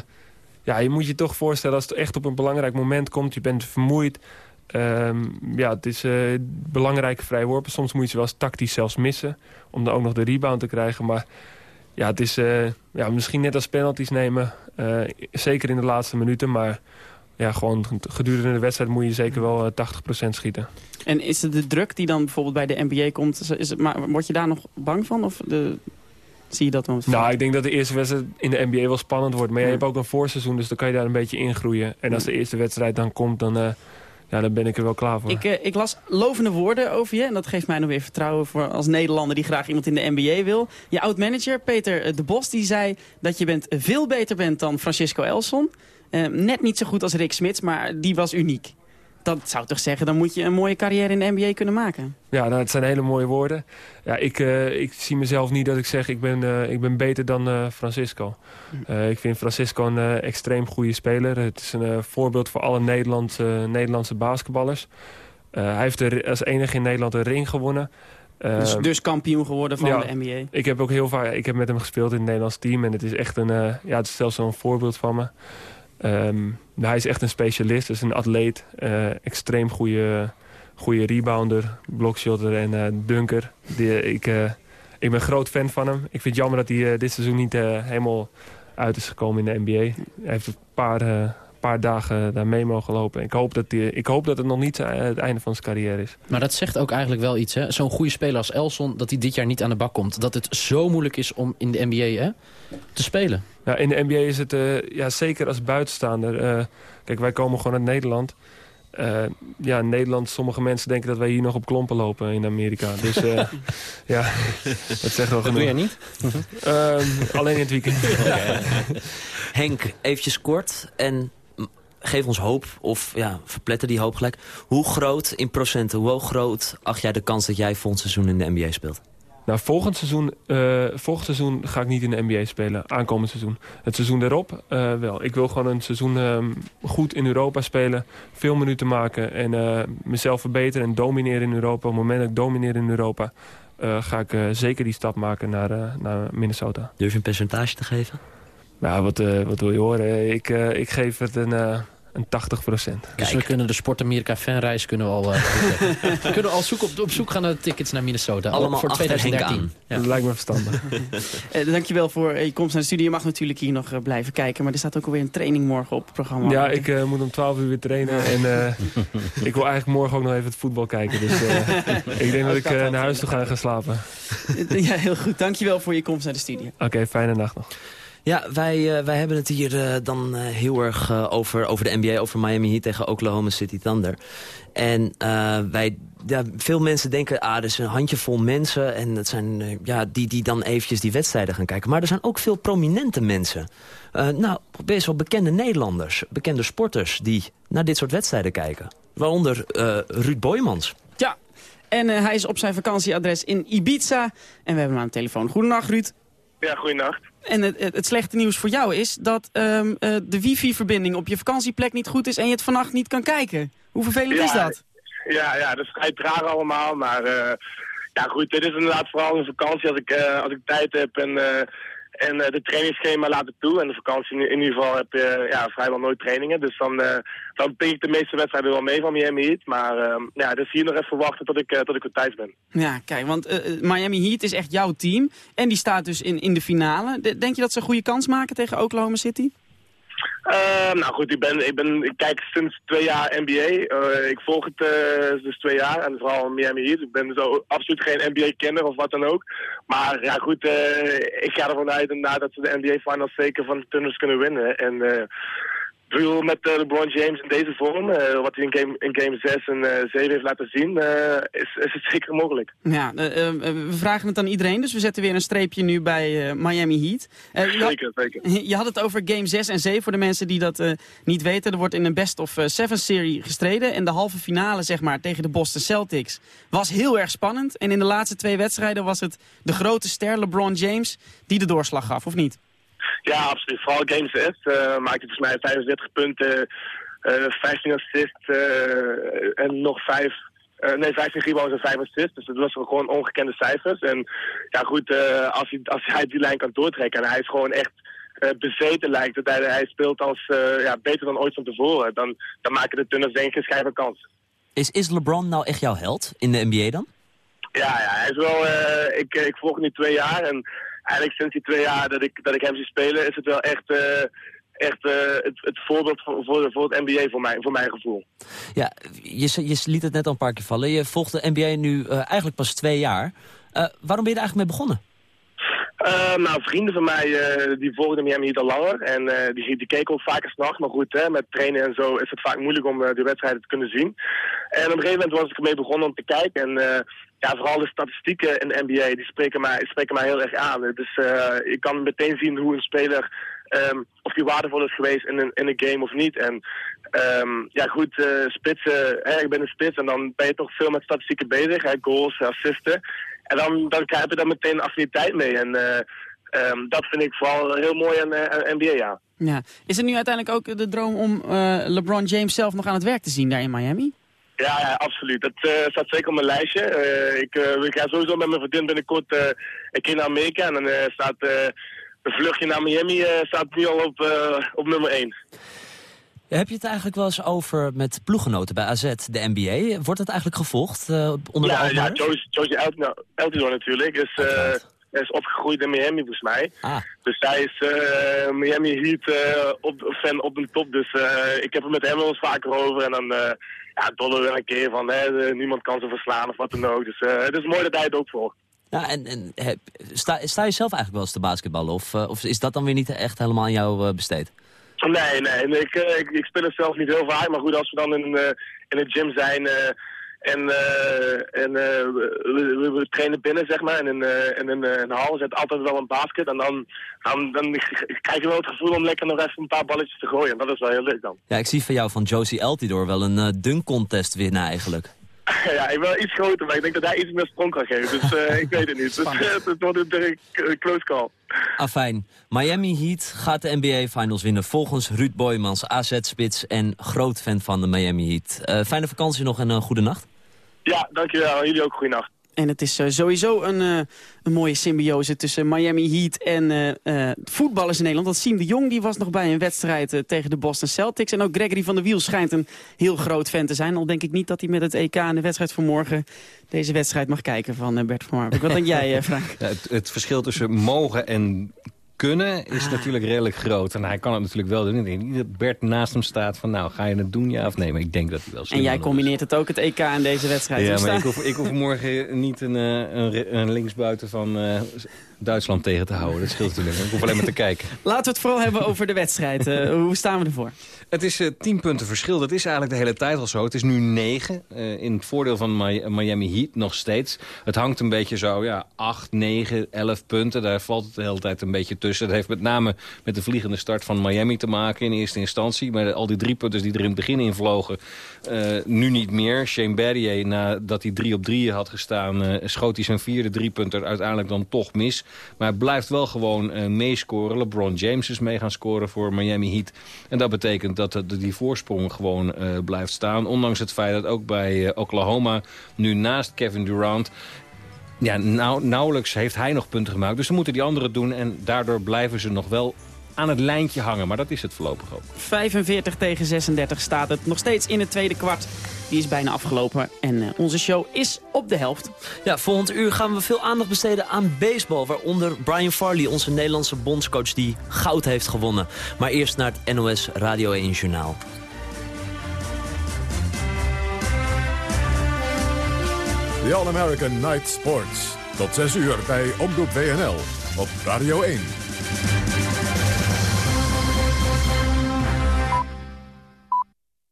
ja, je moet je toch voorstellen als het echt op een belangrijk moment komt. Je bent vermoeid. Um, ja, het is uh, belangrijke vrije worpen. Soms moet je ze wel eens tactisch zelfs missen. Om dan ook nog de rebound te krijgen. Maar ja, het is ja, misschien net als penalties nemen. zeker in de laatste minuten, maar ja, gewoon gedurende de wedstrijd moet je zeker wel 80% schieten. En is het de druk die dan bijvoorbeeld bij de NBA komt, is het, maar word je daar nog bang van? Of de, zie je dat dan? Nou, ik denk dat de eerste wedstrijd in de NBA wel spannend wordt. Maar ja. je hebt ook een voorseizoen, dus dan kan je daar een beetje ingroeien. En als de eerste wedstrijd dan komt, dan... Uh, ja, dan ben ik er wel klaar voor. Ik, uh, ik las lovende woorden over je. En dat geeft mij nog weer vertrouwen voor als Nederlander die graag iemand in de NBA wil. Je oud-manager Peter de Bos die zei dat je bent veel beter bent dan Francisco Elson. Uh, net niet zo goed als Rick Smits, maar die was uniek. Dat zou toch zeggen, dan moet je een mooie carrière in de NBA kunnen maken. Ja, nou, het zijn hele mooie woorden. Ja, ik, uh, ik zie mezelf niet dat ik zeg, ik ben, uh, ik ben beter dan Francisco. ik vind Francisco een extreem goede speler. Het is een voorbeeld voor alle Nederlandse, Nederlandse basketballers. hij heeft er als enige in Nederland een ring gewonnen. Dus, dus, kampioen geworden van ja, de NBA. Ik heb ook heel vaak, ik heb met hem gespeeld in het Nederlands team. En het is echt een, ja, het is zelfs zo'n voorbeeld van me. Um, hij is echt een specialist, is een atleet. Uh, extreem goede, goede rebounder, blockshotter en uh, dunker. Die, ik, uh, ik ben groot fan van hem. Ik vind het jammer dat hij dit seizoen niet helemaal uit is gekomen in de NBA. Hij heeft een paar, paar dagen daar mee mogen lopen. Ik hoop dat, die, ik hoop dat het nog niet het einde van zijn carrière is. Maar dat zegt ook eigenlijk wel iets. Zo'n goede speler als Elson, dat hij dit jaar niet aan de bak komt. Dat het zo moeilijk is om in de NBA hè, te spelen. Ja, in de NBA is het uh, ja, zeker als buitenstaander. Uh, kijk, wij komen gewoon uit Nederland. Uh, ja, in Nederland, sommige mensen denken dat wij hier nog op klompen lopen in Amerika. Dus (laughs) ja, dat zegt wel Dat doe jij niet? Ehm, alleen in het weekend. (laughs) Henk, eventjes kort en geef ons hoop, of ja, verpletter die hoop gelijk. Hoe groot in procenten, hoe groot acht jij de kans dat jij volgend seizoen in de NBA speelt? Nou, volgend seizoen, uh, volgend seizoen ga ik niet in de NBA spelen. Aankomend seizoen. Het seizoen daarop uh, wel. Ik wil gewoon een seizoen uh, goed in Europa spelen. Veel minuten maken en uh, mezelf verbeteren en domineren in Europa. Op het moment dat ik domineer in Europa... ga ik zeker die stap maken naar, naar Minnesota. Durf je een percentage te geven? Nou, wat, wat wil je horen? Ik, ik geef het een een 80 procent. Dus we kunnen de Sport Amerika fanreis kunnen we al, uh, (laughs) we kunnen al zoek op, op zoek gaan naar tickets naar Minnesota. Allemaal voor 2013. Ja. Dat lijkt me verstandig. uh, (laughs) dankjewel voor je komst naar de studie. Je mag natuurlijk hier nog blijven kijken. Maar er staat ook alweer een training morgen op het programma. Ja, ik uh, moet om 12 uur weer trainen. En (laughs) ik wil eigenlijk morgen ook nog even het voetbal kijken. Dus ik denk dat ik naar huis toe ga gaan slapen. ja, heel goed. Dankjewel voor je komst naar de studie. Oké, okay, fijne nacht nog. Ja, wij, wij hebben het hier dan heel erg over, over de NBA, over Miami Heat tegen Oklahoma City Thunder. En wij ja, veel mensen denken, ah, er is een handjevol mensen... en dat zijn, uh, ja, die, die dan eventjes die wedstrijden gaan kijken. Maar er zijn ook veel prominente mensen. Uh, nou, best wel bekende Nederlanders, bekende sporters... die naar dit soort wedstrijden kijken. Waaronder uh, Ruud Boymans. Ja, en hij is op zijn vakantieadres in Ibiza. En we hebben hem aan de telefoon. Goedenacht, Ruud. Ja, goedenacht. En het, het, slechte nieuws voor jou is dat um, de wifi-verbinding op je vakantieplek niet goed is... en je het vannacht niet kan kijken. Hoe vervelend is dat? Ja, ja, dat is vrij traag allemaal, maar uh, ja goed, dit is inderdaad vooral een vakantie als ik, uh, als ik tijd heb en, en de trainingsschema laat het toe. En de vakantie in, ieder geval heb je ja, vrijwel nooit trainingen, dus dan, dan pik ik de meeste wedstrijden wel mee van Miami Heat. Maar ja, dus hier nog even wachten tot ik, tot ik weer thuis ben. Ja, kijk, want Miami Heat is echt jouw team en die staat dus in, in de finale. denk je dat ze een goede kans maken tegen Oklahoma City? Uh, nou goed, ik, ben, ik, ben, ik kijk sinds twee jaar NBA. Eh, ik volg het uh, dus twee jaar en vooral Miami Heat. Ik ben dus absoluut geen NBA-kenner of wat dan ook. Maar ja goed, eh, ik ga ervan uit dat ze de NBA-finals zeker van de Tunnels kunnen winnen. En bedoel, met uh, LeBron James in deze vorm, uh, wat hij in game, in game 6 en uh, eh, 7 heeft laten zien, is, is het (laughs) zeker mogelijk. Ja, we vragen het aan iedereen, dus we zetten weer een streepje nu bij Miami Heat. zeker, zeker. (laughs) Je had het over game 6 en 7, voor de mensen die dat niet weten. Er wordt in een best of 7 serie gestreden en de halve finale zeg maar, tegen de Boston Celtics was heel erg spannend. En in de laatste twee wedstrijden was het de grote ster LeBron James die de doorslag gaf, of niet? Ja, absoluut. Vooral Game 6 uh, maakte volgens mij 35 punten, uh, 15 assists uh, en nog 5... Uh, nee, 15 rebounds en 5 assists. Dus dat was gewoon ongekende cijfers. En ja goed, uh, als, hij, als hij die lijn kan doortrekken en hij is gewoon echt uh, bezeten lijkt, dat hij, hij speelt als ja, beter dan ooit van tevoren, dan, dan maken de Tunnels denk ik een kans. Is, is LeBron nou echt jouw held in de NBA dan? Ja, ja hij is wel, ik, ik volg hem nu twee jaar en eigenlijk sinds die twee jaar dat ik, dat ik hem zie spelen, is het wel echt, uh, echt uh, het, het, voorbeeld voor, voor, voor het NBA voor, mij, voor mijn gevoel. Ja, je, je liet het net al een paar keer vallen. Je volgt de NBA nu uh, eigenlijk pas twee jaar. waarom ben je er eigenlijk mee begonnen? Nou, vrienden van mij die volgden Miami niet al langer. En die, die keken ook vaker s'nachts. Maar goed, hè, met trainen en zo is het vaak moeilijk om de wedstrijden te kunnen zien. En op een gegeven moment was ik ermee begonnen om te kijken. En ja, vooral de statistieken in de NBA, die spreken mij, spreken mij heel erg aan. Dus ik kan meteen zien hoe een speler, um, of die waardevol is geweest in een, in een game of niet. En um, ja goed, spitsen, hè, ik ben een spits en dan ben je toch veel met statistieken bezig. Hè, goals, assisten. En dan, dan krijg je daar meteen affiniteit mee. En uh, um, dat vind ik vooral heel mooi aan, uh, NBA, ja. ja. Is het nu uiteindelijk ook de droom om uh, LeBron James zelf nog aan het werk te zien daar in Miami? Ja, ja absoluut. Dat uh, staat zeker op mijn lijstje. ik, ik ga sowieso met mijn vriendin binnenkort een keer naar Amerika. En dan staat een vluchtje naar Miami staat nu al op, op nummer 1. Heb je het eigenlijk wel eens over met ploeggenoten bij AZ, de NBA? Wordt het eigenlijk gevolgd onder ja, de Ja, Josie, Josie Eltidoor natuurlijk is, is opgegroeid in Miami volgens mij. Ah. Dus hij is uh, Miami Heat op, fan op de top. Dus ik heb het met hem wel eens vaker over. En dan ja, dollen we wel een keer van hè, niemand kan ze verslaan of wat dan ook. Dus het is mooi dat hij het ook volgt. Ja, en, en sta, sta je zelf eigenlijk wel eens te basketballen? Of, of is dat dan weer niet echt helemaal aan jou besteed? Nee, nee. Ik, ik, ik, speel het zelf niet heel vaak. Maar goed, als we dan in, in de gym zijn uh, en, en we, we, trainen binnen, zeg maar. En in, en in een hal zit altijd wel een basket. En dan, dan, dan krijg je wel het gevoel om lekker nog even een paar balletjes te gooien. En dat is wel heel leuk dan. Ja, ik zie van jou van Josie Eltidoor wel een dunk contest winnen eigenlijk. (laughs) ja, ik wel iets groter, maar ik denk dat hij iets meer sprong kan geven. Dus uh, ik weet het niet. Dus, (laughs) het wordt een close call. Afijn. Miami Heat gaat de NBA Finals winnen volgens Ruud Boymans, AZ-spits en groot fan van de Miami Heat. Uh, fijne vakantie nog en een goede nacht. Ja, dankjewel. Jullie ook goede nacht. En het is uh, sowieso een, uh, een mooie symbiose tussen Miami Heat en uh, voetballers in Nederland. Want Siem de Jong die was nog bij een wedstrijd tegen de Boston Celtics. En ook Gregory van der Wiel schijnt een heel groot fan te zijn. Al denk ik niet dat hij met het EK en de wedstrijd van morgen deze wedstrijd mag kijken van Bert van Marwijk. Wat denk (laughs) jij, Frank? Ja, het, het, verschil tussen mogen en kunnen is ah. natuurlijk redelijk groot. En hij kan het natuurlijk wel doen. Ik denk dat Bert naast hem staat van nou, ga je het doen ja of nee? Maar ik denk dat hij wel En jij combineert het ook, het EK in deze wedstrijd. Ja, maar ik hoef, ik hoef morgen niet een, een, een linksbuiten van uh, Duitsland tegen te houden. Dat scheelt natuurlijk. Ik hoef alleen maar te kijken. Laten we het vooral hebben over de wedstrijd. Uh, hoe staan we ervoor? Het is uh, tien punten verschil. Dat is eigenlijk de hele tijd al zo. Het is nu negen. Uh, in het voordeel van Miami Heat nog steeds. Het hangt een beetje zo, ja, acht, negen, elf punten. Daar valt het de hele tijd een beetje tussen. Dat heeft met name met de vliegende start van Miami te maken in eerste instantie. Maar al die drie punten die er in het begin in vlogen, nu niet meer. Shane Barrier, nadat hij drie op drie had gestaan, schoot hij zijn vierde driepunter uiteindelijk dan toch mis. Maar blijft wel gewoon meescoren. LeBron James is mee gaan scoren voor Miami Heat. En dat betekent dat die voorsprong gewoon uh, blijft staan. Ondanks het feit dat ook bij uh, Oklahoma nu naast Kevin Durant... Ja, nou, nauwelijks heeft hij nog punten gemaakt. Dus dan moeten die anderen doen. En daardoor blijven ze nog wel aan het lijntje hangen. Maar dat is het voorlopig ook. 45 tegen 36 staat het nog steeds in het tweede kwart. Die is bijna afgelopen en uh, onze show is op de helft. Ja, volgend uur gaan we veel aandacht besteden aan baseball. Waaronder Brian Farley, onze Nederlandse bondscoach die goud heeft gewonnen. Maar eerst naar het NOS Radio 1 Journaal. The All-American Night Sports. Tot 6 uur bij Omroep WNL op Radio 1.